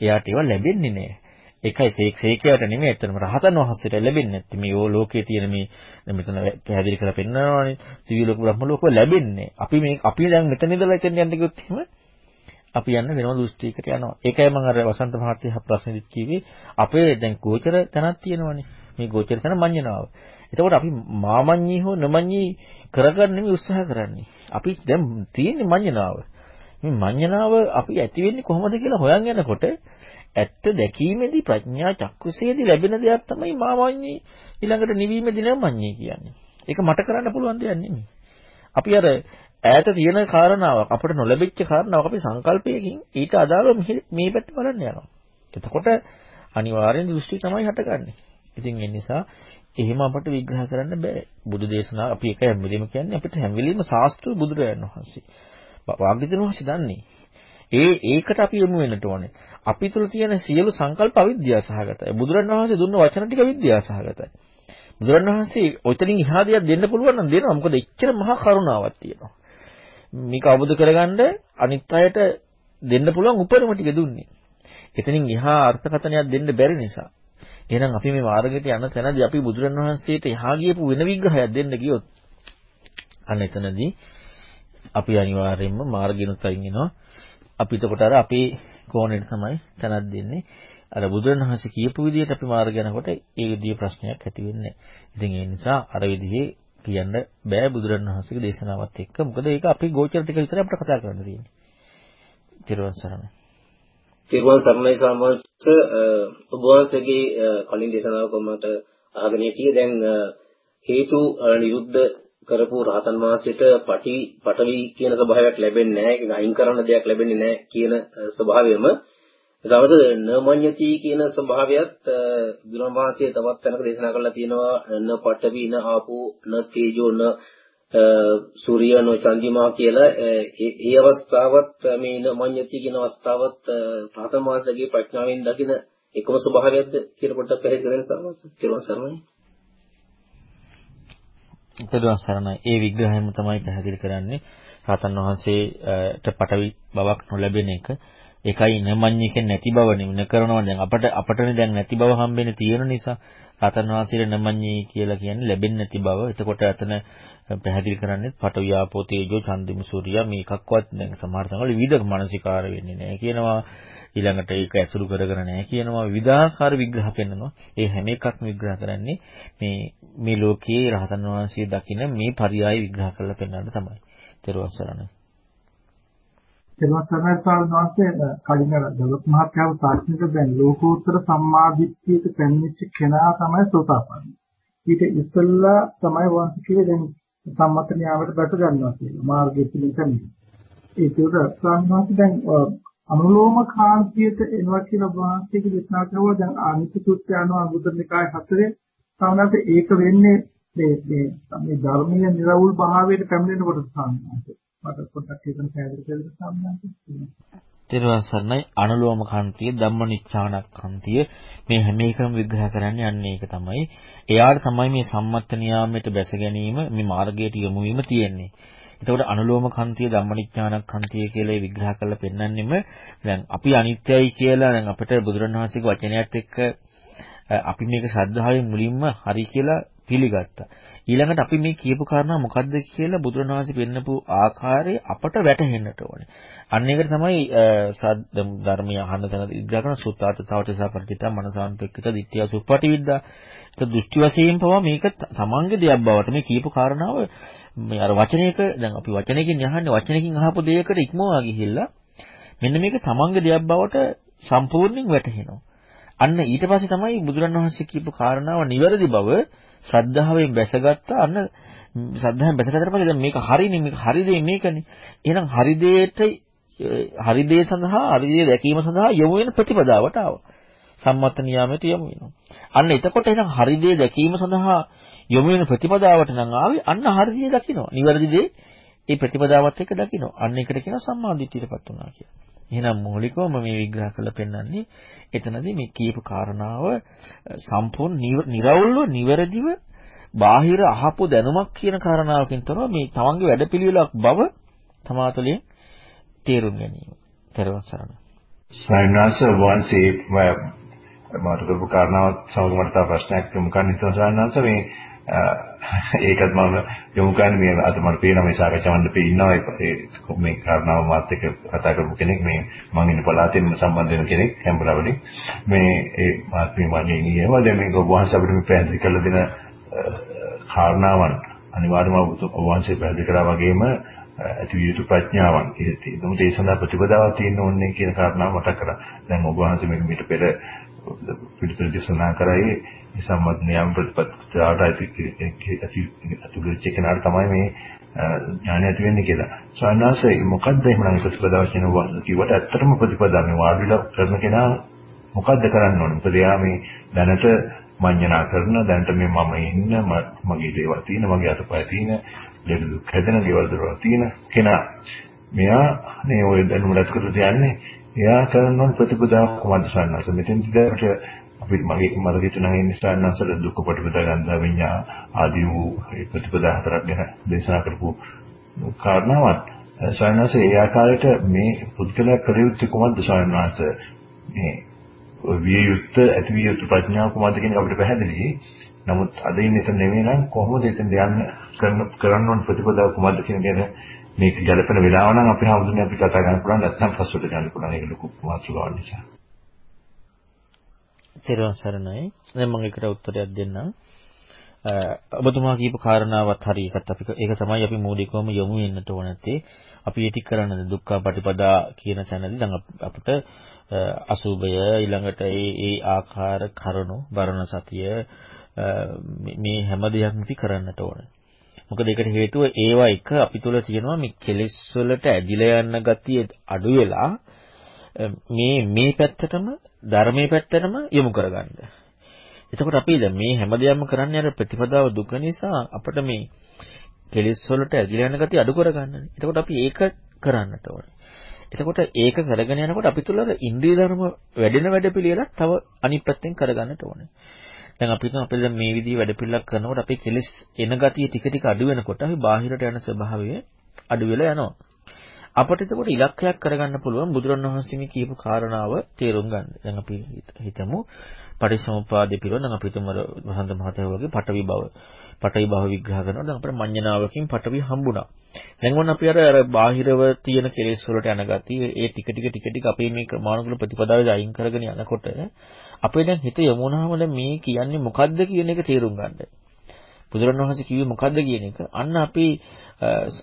එයාට ඒවා ලැබෙන්නේ නෑ. ඒකයි සේක් සේකයට නෙමෙයි ඇත්තටම රහතන් වහන්සේට ලැබෙන්නේ නැත්te මේ ලෝකයේ තියෙන මේ මෙතන පැහැදිලි කරලා පෙන්නනවානේ. දිව්‍ය ලෝක බ්‍රහ්ම ලෝක ලැබෙන්නේ. අපි මේ අපි දැන් මෙතන ඉඳලා එතෙන් යන්න ගියොත් එහෙම අපි යන්න වෙනම දෘෂ්ටියකට යනවා. ඒකයි මම අර වසන්ත මහත්තයා ප්‍රශ්නෙදිත් කිව්වේ. අපේ දැන් ගෝචර තැනක් තියෙනවානේ. මේ ගෝචර තැන මඤ්ඤණාව. එතකොට අපි මාමඤ්ඤී හෝ නමඤ්ඤී කරගන්න නෙමෙයි උත්සාහ කරන්නේ. අපි දැන් තියෙන්නේ මඤ්ඤණාව. මේ මඤ්ඤණාව අපි ඇති වෙන්නේ කොහොමද කියලා හොයන් යනකොට ඇත්ත දැකීමේදී ප්‍රඥා චක්කුසේදී ලැබෙන දෙයක් තමයි මාමඤ්ඤී ඊළඟට නිවීමේදී නමඤ්ඤී කියන්නේ. ඒක මට කරන්න පුළුවන් දෙයක් නෙමෙයි. අපි අර ඈත තියෙන කාරණාවක් අපිට නොලැබිච්ච කාරණාවක් අපි සංකල්පයකින් ඊට අදාළව මේ පැත්ත බලන්න යනවා. එතකොට අනිවාර්යෙන් දෘෂ්ටි තමයි හටගන්නේ. ඉතින් ඒ නිසා එහෙම අපට විග්‍රහ කරන්න බෑ. බුදු දේශනාව අපි එක හැම වෙලෙම කියන්නේ අපිට හැම වෙලෙම ශාස්ත්‍රීය බුදුරජාණන් වහන්සේ. වාග්විතුන් වහන්සේ දන්නේ. ඒ ඒකට අපි යොමු වෙන්නට ඕනේ. අපි තුල තියෙන සියලු සංකල්ප අවිද්‍යාව සහගතයි. බුදුරණවහන්සේ දුන්න වචන ටික විද්‍යාව සහගතයි. බුදුරණවහන්සේ ඔතනින් එහා දෙයක් දෙන්න පුළුවන් නම් දෙනවා. මොකද එච්චර මහා කරුණාවක් තියෙනවා. මේක අවබෝධ කරගන්න අනිත් අයට දෙන්න පුළුවන් උපරිම ටික දුන්නේ. එතනින් එහා අර්ථකථනයක් දෙන්න බැරි නිසා. එහෙනම් අපි මේ මාර්ගයට යන තැනදී අපි බුදුරණවහන්සේට එහා ගියපු වෙන විග්‍රහයක් දෙන්න ගියොත් අන්න එතනදී අපි අනිවාර්යයෙන්ම මාර්ගිනුත් අයින් වෙනවා. අපි එතකොට අර අපේ කෝණයට තමයි තනක් දෙන්නේ. අර බුදුරණවහන්සේ කියපු විදිහට අපි මාර්ග යනකොට ඒ විදිහේ ප්‍රශ්නයක් ඇති වෙන්නේ ඉතින් ඒ නිසා අර විදිහේ කියන්න බෑ බුදුරණවහන්සේගේ දේශනාවත් එක්ක. මොකද ඒක අපි ගෝචර ටික විතරයි අපිට කතා කරන්න තියෙන්නේ. තිරුවන් සරණයි. තිරුවන් සරණයි සාමවංශ ඔබ වහන්සේගේ කලින් දේශනාවක මට අහගෙන හිටියේ දැන් හේතු නිරුද්ධ කරපු රහතන් වහන්සේට පටි පටවි කියන ස්වභාවයක් ලැබෙන්නේ නැහැ. ඒක අයින් කරන්න දෙයක් ලැබෙන්නේ නැහැ කියන ස්වභාවයම. සමහර නමඤ්ඤති කියන ස්වභාවයත් බුදුන් වහන්සේ තවත් තැනක දේශනා කරලා තියෙනවා. න පඨවි න ආපෝ න තේජෝ න සූර්ය න චන්දිමා කියලා. ඒ අවස්ථාවත් මේ නමඤ්ඤති කියන අවස්ථාවත් රහතන් වහන්සේගේ ප්‍රඥාවෙන් දකින එකම ස්වභාවයක්ද කියලා පොඩ්ඩක් පැහැදිලි කරන්න සමහර තිරුවන් සරණයි. පෙරවන් සරණයි. ඒ විග්‍රහයම තමයි පැහැදිලි කරන්නේ. රාතන් වහන්සේට පටවි බවක් නොලැබෙන එක. ඒකයි නමඤ්ඤිකෙන් නැති බව නෙමෙයි කරනවා දැන් අපට අපටනේ දැන් නැති බව හම්බෙන්නේ තියෙන නිසා රාතන් වහන්සේට නමඤ්ඤී කියලා කියන්නේ ලැබෙන්නේ නැති බව. එතකොට අතන පැහැදිලි කරන්නේ පටවි ආපෝ තේජෝ චන්දිම සූර්යා මේකක්වත් දැන් සමහර තැන්වල විවිධ මානසිකාර වෙන්නේ නැහැ කියනවා. ඊළඟට ඒක ඇසුරු කරගෙන නැහැ කියනවා විවිධාකාර විග්‍රහ පෙන්නනවා. ඒ හැම එකක්ම විග්‍රහ කරන්නේ මේ මේ ලෝකයේ රහතන් වහන්සේ දකින මේ පරයය විග්‍රහ කරලා පෙන්වන්න තමයි. ත්‍රිවස් සරණයි. ත්‍රිවස් සරණයි ස්වාමීන් වහන්සේ කලින් දලොත් මහත්යාව ප්‍රශ්නෙට දැන් ලෝකෝත්තර සම්මාදිට්ඨියට පැමිණිච්ච කෙනා තමයි සෝතාපන්න. ඊට ඉස්සෙල්ලා තමයි වහන්සේ කිව්වේ දැන් සම්මත න්යායට බැස ගන්නවා කියලා. මාර්ගය පිළිගන්න. ඒක උඩ ස්වාමීන් දැන් අනුලෝම කාන්තියට එනවා කියලා වහන්සේගේ දේශනා කරුවා දැන් ආනිත්‍ය සූත්‍රය අනුව අඟුතරනිකාය හතරේ සාමාන්‍යයෙන් ඒක වෙන්නේ මේ මේ මේ ධර්මීය නිර්වුල් භාවයට පැමිණෙනකොට සාමාන්‍යයෙන් මට පොඩ්ඩක් ඒක පැහැදිලි කරන්න සාමාන්‍යයෙන් තෙරුවන් සරණයි අනුලෝම කාන්තිය ධම්මනිච්ඡානක් කාන්තිය මේ හැම එකම විග්‍රහ කරන්නේ අන්න ඒක තමයි. එයාට තමයි මේ සම්මත්ත නියාමයට බැස ගැනීම මේ මාර්ගයට යොමු වීම තියෙන්නේ. එතකොට අනුලෝම කන්තිය ධම්මනිඥානක් කන්තිය කියලා විග්‍රහ කරලා පෙන්වන්නෙම දැන් අපි අනිත්‍යයි කියලා දැන් අපිට බුදුරණවහන්සේගේ වචනයත් එක්ක අපි මේක ශ්‍රද්ධාවෙන් මුලින්ම හරි කියලා පිළිගත්තා. ඊළඟට අපි මේ කියපු කාරණා මොකද්ද කියලා බුදුරණවහන්සේ පෙන්නපු ආකාරය අපට වැටහෙන්නට ඕනේ. අන්න ඒකට තමයි ධර්මය අහන්න තැන විග්‍රහ කරන සුත්තාතතාවට සපරිචිතා මනසාන්තෙක්කිත දිට්ඨිය සුප්පටිවිද්දා. ඒක දෘෂ්ටි වශයෙන් පවා මේක තමන්ගේ දෙයක් බවට මේ කියපු කාරණාව මේ අර වචනයක දැන් අපි වචනයකින් යහන්නේ වචනයකින් අහපු දෙයකට ඉක්මවා ගිහිල්ලා මෙන්න මේක තමන්ගේ දෙයක් බවට සම්පූර්ණයෙන් වැටහෙනවා. අන්න ඊට පස්සේ තමයි බුදුරණවහන්සේ කියපු කාරණාව නිවැරදි බව ශ්‍රද්ධාවෙන් බැසගත්තා. අන්න ශ්‍රද්ධාවෙන් බැසගත්තට පස්සේ දැන් මේක හරිනේ මේක හරි දේ මේකනේ. එහෙනම් හරි දෙයට හරි දේ සඳහා හරි දේ දැකීම සඳහා යොමු වෙන ප්‍රතිපදාවට ආවා. සම්මත නියාමයට යොමු වෙනවා. අන්න එතකොට එහෙනම් හරි දේ දැකීම සඳහා යොමු වෙන ප්‍රතිපදාවට නම් ආවේ අන්න හරි දේ දකින්න. නිවැරදි දේ ඒ ප්‍රතිපදාවත් එක්ක දකින්න. අන්න ඒකට කියනවා සම්මාදිට්ඨියටපත් වුණා කියලා. එහෙනම් මූලිකවම මේ විග්‍රහ කරලා පෙන්නන්නේ එතනදී මේ කියපු කාරණාව සම්පූර්ණ නිර්වෘල්ව නිවැරදිව බාහිර අහපු දැනුමක් කියන කාරණාවකින් තොරව මේ තමන්ගේ වැඩපිළිවෙලක් බව තමාතුලින් තේරුම් ගැනීම. තරවන් සරණ. සයන්නාස වහන්සේ මම කරපු කාරණාවත් සමග මට තව ප්‍රශ්නයක් යොමු කරන්න හිතුවා සයන්නාස මේ ඒකත් මම යොමු කරන්නේ මේ අද මට පේන මේ සාකච්ඡා මණ්ඩපේ ඉන්නවා. ඒ මේ කාරණාව මාත් එක්ක කතා කරපු කෙනෙක්. මේ මම ඉන්න පළාතෙන් සම්බන්ධ වෙන කෙනෙක් හැම්බලවලින් මේ ඒ මාත් මේ මගේ ඉන්නවා දැන් මේක වහන්සේ අපිට මේ පැහැදිලි කරලා දෙන කාරණාවන් අනිවාර්යයෙන්ම ඔබ වහන්සේ පැහැදිලි කරා වගේම ඇති විය යුතු ප්‍රඥාවන් ඒකම ඒ සඳහා ප්‍රතිපදාවක් තියෙන්න ඕනේ කියන කාරණාව මතක් කරා. දැන් ඔබ වහන්සේ මේක මීට පෙර පිළිතුරු දේශනා කරයි මේ සම්මත නියම ප්‍රතිපත්තියට ඇති අතුලෙච්ච කෙනාට තමයි මේ ඥානය ඇති වෙන්නේ කියලා. සාමාන්‍යයෙන් මොකද්ද එහෙමනම් ප්‍රතිපදාව කියන කිව්වට ඇත්තටම ප්‍රතිපදාව මේ වාඩිලා කරන කෙනා මොකද්ද කරන්න ඕනේ? මොකද එයා මේ දැනට මඤ්ඤණා කරන දැනට මේ මම ඉන්න මගේ දේවල් තියෙන මගේ අතපය තියෙන දෙවි දුක් හැදෙන දේවල් දරවල් තියෙන කෙනා මෙයා මේ ඔය දැනුම රැස් කරලා තියන්නේ එයා කරන ප්‍රතිපදාව කොහොමද සන්නස? මෙතෙන්ද අපිට මගේ මට හිතෙනවා ඒ නිසා නසල දුක්ඛ ප්‍රතිපදා ගන්ධ විඤ්ඤා ආදී වූ ඒ ප්‍රතිපදා හතරක් ගැන දේශනා කරපු කාරණාවත් සයන්වංශ ඒ ආකාරයට මේ පුද්ගලයා කර යුත්තේ කොහොමද සයන්වංශ මේ විය යුත්ත ඇති විය යුතු ප්‍රඥාව කොහොමද කියන අපිට පැහැදිලි. නමුත් අද ඉන්නේ එතන නෙවෙයි නම් කොහොමද එතන යන්න කරන කරන්න ඕන ප්‍රතිපදාව කොහොමද කියන ගැන මේක ගැලපෙන වෙලාව නම් අපි හඳුන්නේ අපි කතා කරන්න පුළුවන් නැත්නම් පස්සට ගන්න පුළුවන් ඒක ලොකු මාතෘකාවක් නිසා. තෙරුවන් සරණයි. දැන් මම ඒකට උත්තරයක් දෙන්නම්. ඔබතුමා කියපු කාරණාවත් හරි ඒකත් අපි ඒක තමයි අපි මූලිකවම යොමු වෙන්නට ඕන නැත්තේ. අපි ඒටි කරන්නේ දුක්ඛ පටිපදා කියන තැනදී දැන් අපිට අසුබය ඊළඟට ඒ ඒ ආකාර කරුණු බරණ සතිය මේ හැම දෙයක්ම අපි කරන්නට ඕනේ. මොකද ඒකට හේතුව ඒවා එක අපි තුල තියෙනවා මේ කෙලෙස් වලට ඇදිලා යන ගතිය අඩු වෙලා මේ මේ පැත්තටම ධර්මයේ පැත්තටම යොමු කරගන්න. එතකොට අපි දැන් මේ හැම දෙයක්ම කරන්නේ අර ප්‍රතිපදාව දුක නිසා අපිට මේ කෙලෙස් වලට ඇදිලා යන ගතිය අඩු කරගන්නනේ. එතකොට අපි ඒක කරන්නට ඕනේ. එතකොට ඒක කරගෙන යනකොට අපි තුල ඉන්ද්‍රිය ධර්ම වැඩෙන වැඩපිළිවෙලක් තව අනිත් පැත්තෙන් කරගන්නට ඕනේ. දැන් අපි හිතමු අපි දැන් මේ විදිහේ වැඩපිළිවෙලක් කරනකොට අපේ කෙලෙස් එන ගතිය ටික ටික අඩු වෙනකොට අපි බාහිරට යන ස්වභාවය අඩු වෙලා යනවා. අපිට එතකොට ඉලක්කයක් කරගන්න පුළුවන් බුදුරණවහන්සේ මේ කියපු කාරණාව තේරුම් ගන්න. දැන් අපි හිතමු පරිසමුපාදේ පිළිවෙල නම් අපි හිතමු වසන්ත මහත්තයා වගේ පටවි බව. පටවි භව විග්‍රහ කරනවා. දැන් අපිට මඤ්ඤණාවකින් පටවි හම්බුණා. දැන් ඔන්න අපි අර අර බාහිරව තියෙන කෙලෙස් වලට යන ගතිය ඒ ටික ටික ටික ටික අපේ මේ ක්‍රමානුකූල ප්‍රතිපදාවේ අයින් කරගෙන යනකොට අපේ දැන් හිත යමුනහම දැන් මේ කියන්නේ මොකද්ද කියන එක තේරුම් ගන්න. බුදුරණවහන්සේ කිව්වේ මොකද්ද කියන එක අන්න අපි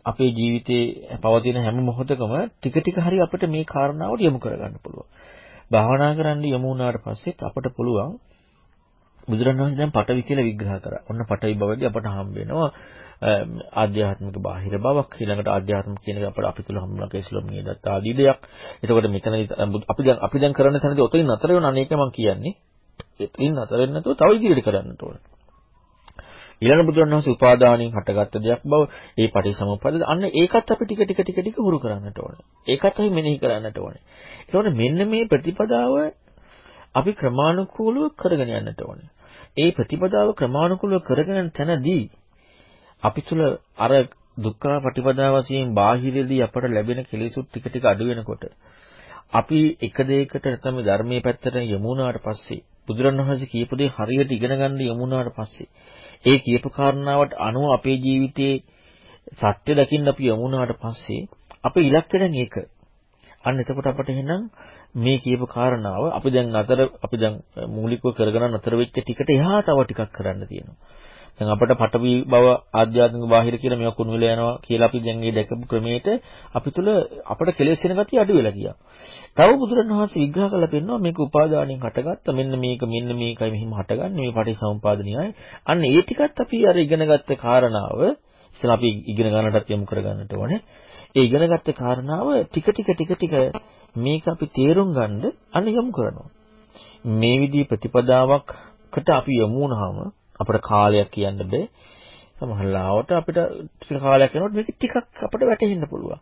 අපේ ජීවිතේ පවතින හැම මොහොතකම ටික ටික හරි අපිට මේ කාරණාවට යොමු කරගන්න පුළුවන්. භාවනා කරන්න යොමු වුණාට පස්සෙත් අපිට පුළුවන් බුදුරණවහන්සේ දැන් පටවි කියලා විග්‍රහ කරා. ඔන්න පටවි බවදී අපට හම්බ වෙනවා ආධ්‍යාත්මික බාහිර බවක් ඊළඟට ආධ්‍යාත්මික කියන එක අපිට අපි තුල හම්බුනා කේසලොම් නියදත් ආදී දෙයක්. එතකොට මෙතනදී අපි දැන් අපි දැන් කරන තැනදී ඔතනින් නතර වෙන අනේක මම කියන්නේ. එතනින් නතර වෙන්නේ නැතුව තව ඉදිරියට කරන්නට ඕනේ. ඊළඟ බුදුරණවහන්සේ උපාදානයෙන් හටගත්ත දෙයක් බව ඒ පටිසමුප්පාද අන්න ඒකත් අපි ටික ටික ටික ටික හුරු කරන්නට ඕනේ. ඒකත් අපි මෙනෙහි කරන්නට ඕනේ. ඒතකොට මෙන්න මේ ප්‍රතිපදාව අපි ක්‍රමානුකූලව කරගෙන යන්නට ඕනේ. ඒ ප්‍රතිපදාව ක්‍රමානුකූලව කරගෙන යන තැනදී අපි තුල අර දුක්ඛ ප්‍රතිපදාව වශයෙන් බාහිරදී අපට ලැබෙන කෙලෙසුත් ටික ටික අඩු වෙනකොට අපි එක දෙයකට නැත්නම් ධර්මයේ පැත්තට යමුනාට පස්සේ බුදුරණවහන්සේ කියපු දේ හරියට ඉගෙන ගන්න යමුනාට පස්සේ ඒ කියපු කාරණාවට අනුව අපේ ජීවිතයේ සත්‍ය දකින්න අපි යමුනාට පස්සේ අපේ ඉලක්කය දැන් ඒක. අන්න එතකොට අපට එහෙනම් මේ කියපු කාරණාව අපි දැන් අතර අපි දැන් මූලිකව කරගෙන අතර වෙච්ච ටිකට එහා තව ටිකක් කරන්න තියෙනවා. දැන් අපිට පටවි බව ආධ්‍යාත්මික බාහිර කියලා මේවා කුණු වෙලා යනවා කියලා අපි දැන් මේ දැකපු ක්‍රමයට අපි තුල අපිට කෙලෙස් වෙන ගතිය අඩු වෙලා ගියා. තව බුදුරණවහන්සේ විග්‍රහ කරලා පෙන්නනවා මේක උපාදානයෙන් හටගත්ත මෙන්න මේක මෙන්න මේකයි මෙහිම හටගන්නේ මේ පටිසමුපාදනියයි. අන්න ඒ ටිකත් අපි අර ඉගෙනගත්ත කාරණාව ඉතින් අපි ඉගෙන ගන්නටත් යොමු කරගන්නට ඕනේ. ඒ ඉගෙනගත්ත කාරණාව ටික ටික ටික ටික මේක අපි තේරුම් ගන්න අන්න යොමු කරනවා. මේ විදිහේ ප්‍රතිපදාවකට අපි යොමු වුණාම අපිට කාලයක් කියන්න බෑ. සමහරවිට අපිට ටික කාලයක් යනකොට මේක ටිකක් අපිට වැටහෙන්න පුළුවන්.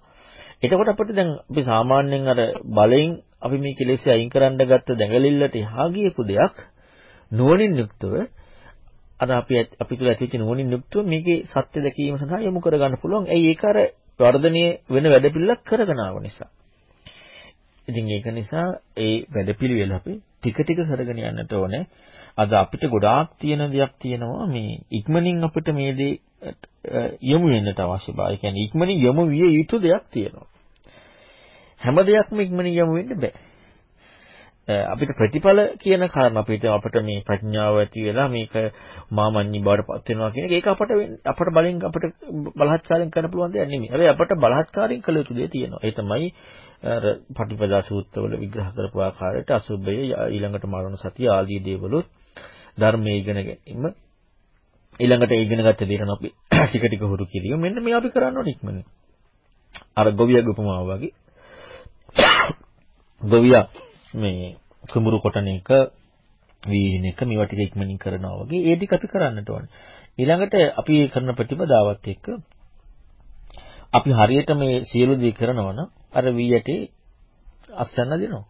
එතකොට අපිට දැන් අපි සාමාන්‍යයෙන් අර බලෙන් අපි මේ කෙලෙස් අයින් කරන්න ගත්ත දැඟලිල්ලට එහා ගියපු දෙයක් නුවණින් යුක්තව අර අපි අපි තුල ඇතිවෙච්ච නුවණින් යුක්තව මේකේ සත්‍ය දැකීම සඳහා යොමු කරගන්න පුළුවන්. ඇයි ඒක අර වර්ධනීය වෙන වැඩපිළිවෙලක් කරගෙන ආව නිසා. ඉතින් ඒක නිසා ඒ වැඩපිළිවෙල අපි ටික ටික කරගෙන යන්නට ඕනේ. අද අපිට ගොඩාක් තියෙන දෙයක් තියෙනවා මේ ඉක්මනින් අපිට මේ දේ යොමු වෙන්නට අවශ්‍ය බව. ඒ කියන්නේ ඉක්මනින් යොමු විය යුතු දෙයක් තියෙනවා. හැම දෙයක්ම ඉක්මනින් යොමු වෙන්න බෑ. අපිට ප්‍රතිඵල කියන කාරණා අපිට අපිට මේ ප්‍රඥාව ඇති වෙලා මේක මාමඤ්ඤි බවට පත් වෙනවා කියන එක ඒක අපට අපට බලෙන් අපිට බලහත්කාරයෙන් කරන්න පුළුවන් දෙයක් නෙමෙයි. හැබැයි අපට බලහත්කාරයෙන් කළ යුතු දෙයක් තියෙනවා. ඒ තමයි අර පටිපදා සූත්‍රවල විග්‍රහ කරපු ආකාරයට අසුබය ඊළඟට මරණ සතිය ආදී දේවලුත් ධර්මයේ ඉගෙන ගැනීම ඊළඟට ඉගෙන ගත්ත දේට අපි ටික ටික හුරු කිරීම මෙන්න මේ අපි කරන්න ඕනේ ඉක්මනින්. අර ගොවියගේ උපමාව වගේ ගොවියා මේ කුඹුරු කොටන එක වීහින එක මේවා ටික ඉක්මනින් කරනවා වගේ ඒ ටික අපි කරන්නට ඕනේ. ඊළඟට අපි කරන ප්‍රතිපදාවත් එක්ක අපි හරියට මේ සියලු දේ කරනවා නම් අර වී යටි අස්සන්න දෙනවා.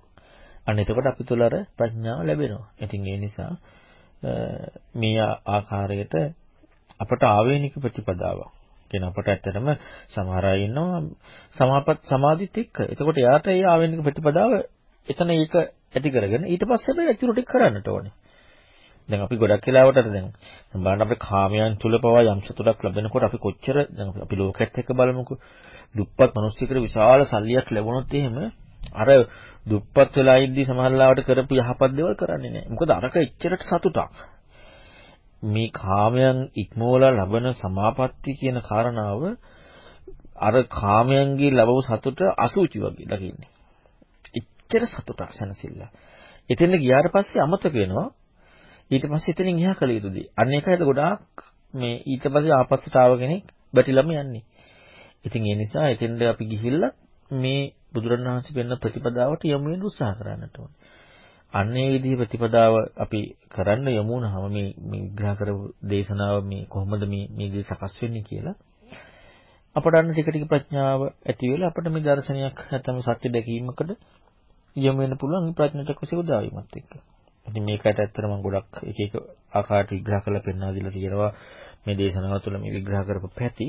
අන්න එතකොට අපි තුල අර ප්‍රඥාව ලැබෙනවා. ඉතින් ඒ නිසා මේ ආකාරයට අපට ආවේනික ප්‍රතිපදාවක්. කියන අපට ඇත්තටම සමහර අය ඉන්නවා සමාපත් සමාධිත් එක්ක. එතකොට යාට ඒ ආවේනික ප්‍රතිපදාව එතන ඒක ඇති කරගෙන ඊට පස්සේ අපි ඇතුළු ටික කරන්නට ඕනේ. දැන් අපි ගොඩක් වෙලාවට දැන් බලන්න අපේ කාමයන් තුල පවා යම් සතුටක් ලැබෙනකොට අපි කොච්චර දැන් අපි ලෝකෙත් එක්ක බලමුකෝ දුප්පත් මිනිස්සුන්ට විශාල සල්ලියක් ලැබුණොත් එහෙම අර දුප්පත් වෙලා ඉද්දි සමහරලාවට කරපු යහපත් දේවල් කරන්නේ නැහැ. මොකද අරක එච්චරට සතුටක්. මේ කාමයන් ඉක්මවලා ලබන සමාපatti කියන කාරණාව අර කාමයන්ගේ ලැබව සතුට අසුචි වගේ දකින්නේ. එච්චර සතුටක් සැනසෙල්ල. එතෙන් ගියාට පස්සේ අමතක වෙනවා. ඊට පස්සේ එතනින් එහා කළ යුතුදී. අන්න ඒකයිද ගොඩාක් මේ ඊට පස්සේ ආපස්සට ආව කෙනෙක් බැටිලම යන්නේ. ඉතින් ඒ නිසා එතෙන්ද අපි ගිහිල්ලා මේ බුදුරණවහන්සේ පෙන්න ප්‍රතිපදාවට යමු වෙන උත්සාහ කරන්නට ඕනේ. අන්න ඒ විදිහේ ප්‍රතිපදාව අපි කරන්න යමු වුණාම මේ මේ විග්‍රහ කරපු දේශනාව මේ කොහොමද මේ මේ දේ සකස් වෙන්නේ කියලා අපට අන්න ටික ටික ප්‍රඥාව ඇති වෙලා අපිට මේ දර්ශනයක් නැත්නම් සත්‍ය දැකීමකට යොමු වෙන්න පුළුවන් ප්‍රඥාට කුසී උදාවීමත් එක්ක. ඉතින් මේකට ඇත්තටම මම ගොඩක් එක එක ආකාරයට විග්‍රහ කරලා පෙන්වා දීලා තියෙනවා මේ දේශනාව තුළ මේ විග්‍රහ කරපු පැති.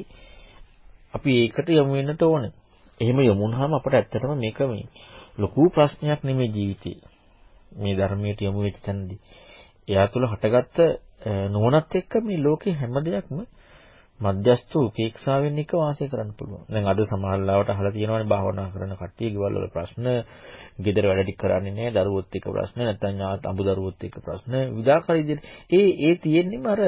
අපි ඒකට යොමු වෙන්නට ඕනේ. එහෙම යමුනහම අපට ඇත්තටම මේක මේ ලොකු ප්‍රශ්නයක් නෙමෙයි ජීවිතේ. මේ ධර්මයට යොමු වෙච්ච තැනදී. එයා තුළ හටගත්ත නුවණත් එක්ක මේ ලෝකේ හැම දෙයක්ම මධ්‍යස්ථ උපේක්ෂාවෙන් එක වාසය කරන්න පුළුවන්. දැන් අද සමහරවිට අහලා තියෙනවානේ භාවනා කරන කට්ටිය ගෙවල් වල ප්‍රශ්න, ගෙදර වැඩ ටික කරන්නේ නැහැ, දරුවොත් එක්ක ප්‍රශ්න, නැත්නම් ඥාත අඹ දරුවොත් එක්ක ප්‍රශ්න, විදාකාර විදිහට. ඒ ඒ තියෙන්නේම අර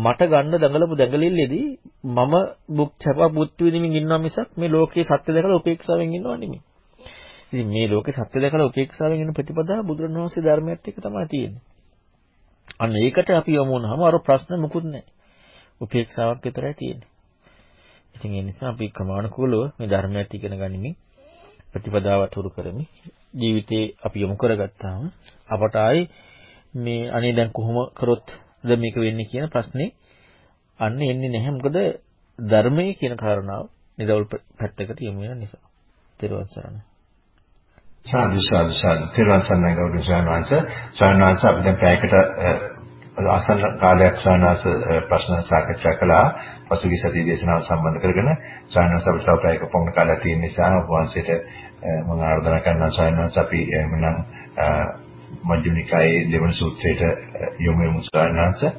මට ගන්න දඟලපු දඟලිල්ලේදී මම බුක් චප බුත් විදිමින් ඉන්නවා මිසක් මේ ලෝකයේ සත්‍ය දැකලා උපේක්ෂාවෙන් ඉන්නව නෙමෙයි. ඉතින් මේ ලෝකේ සත්‍ය දැකලා උපේක්ෂාවෙන් ඉන්න ප්‍රතිපදාව බුදුරණවහන්සේ ධර්මයත් එක්ක තමයි තියෙන්නේ. අන්න ඒකට අපි යමු වුණාම අර ප්‍රශ්න මුකුත් නැහැ. උපේක්ෂාවක් විතරයි තියෙන්නේ. ඉතින් ඒ නිසා අපි ක්‍රමානුකූලව මේ ධර්මයට ඉගෙන ගනිමින් ප්‍රතිපදාව තුරු කරමින් ජීවිතේ අපි යොමු කරගත්තාම අපට ආයි මේ අනේ දැන් කොහොම කරොත්ද මේක වෙන්නේ කියන ප්‍රශ්නේ අන්න එන්නේ නැහැ. මොකද ධර්මයේ කියන කාරණාව නිරවුල් පැත්තකට යොමු වෙන නිසා. ත්‍රිවංශ සරණයි. සාදු සාදු සාදු තෙරුවන් සරණයි ගෞරවනීය ස්වාමීන් වහන්සේ ස්වාමීන් වහන්සේ අපි දැන් පැයකට ආසන්න කාලයක් ස්වාමීන් වහන්සේ ප්‍රශ්න සාකච්ඡා කළා. පසුගිය සතියේ දේශනාව සම්බන්ධ කරගෙන ස්වාමීන් වහන්සේ අපිට පැයක පමණ කාලයක් තියෙන නිසා වහන්සේට මම ආරාධනා කරනවා ස්වාමීන් වහන්සේ අපි එhmenan මජ්ක්‍ධිම නිකායේ දෙවන සූත්‍රයට යොමු වෙමු ස්වාමීන් වහන්සේ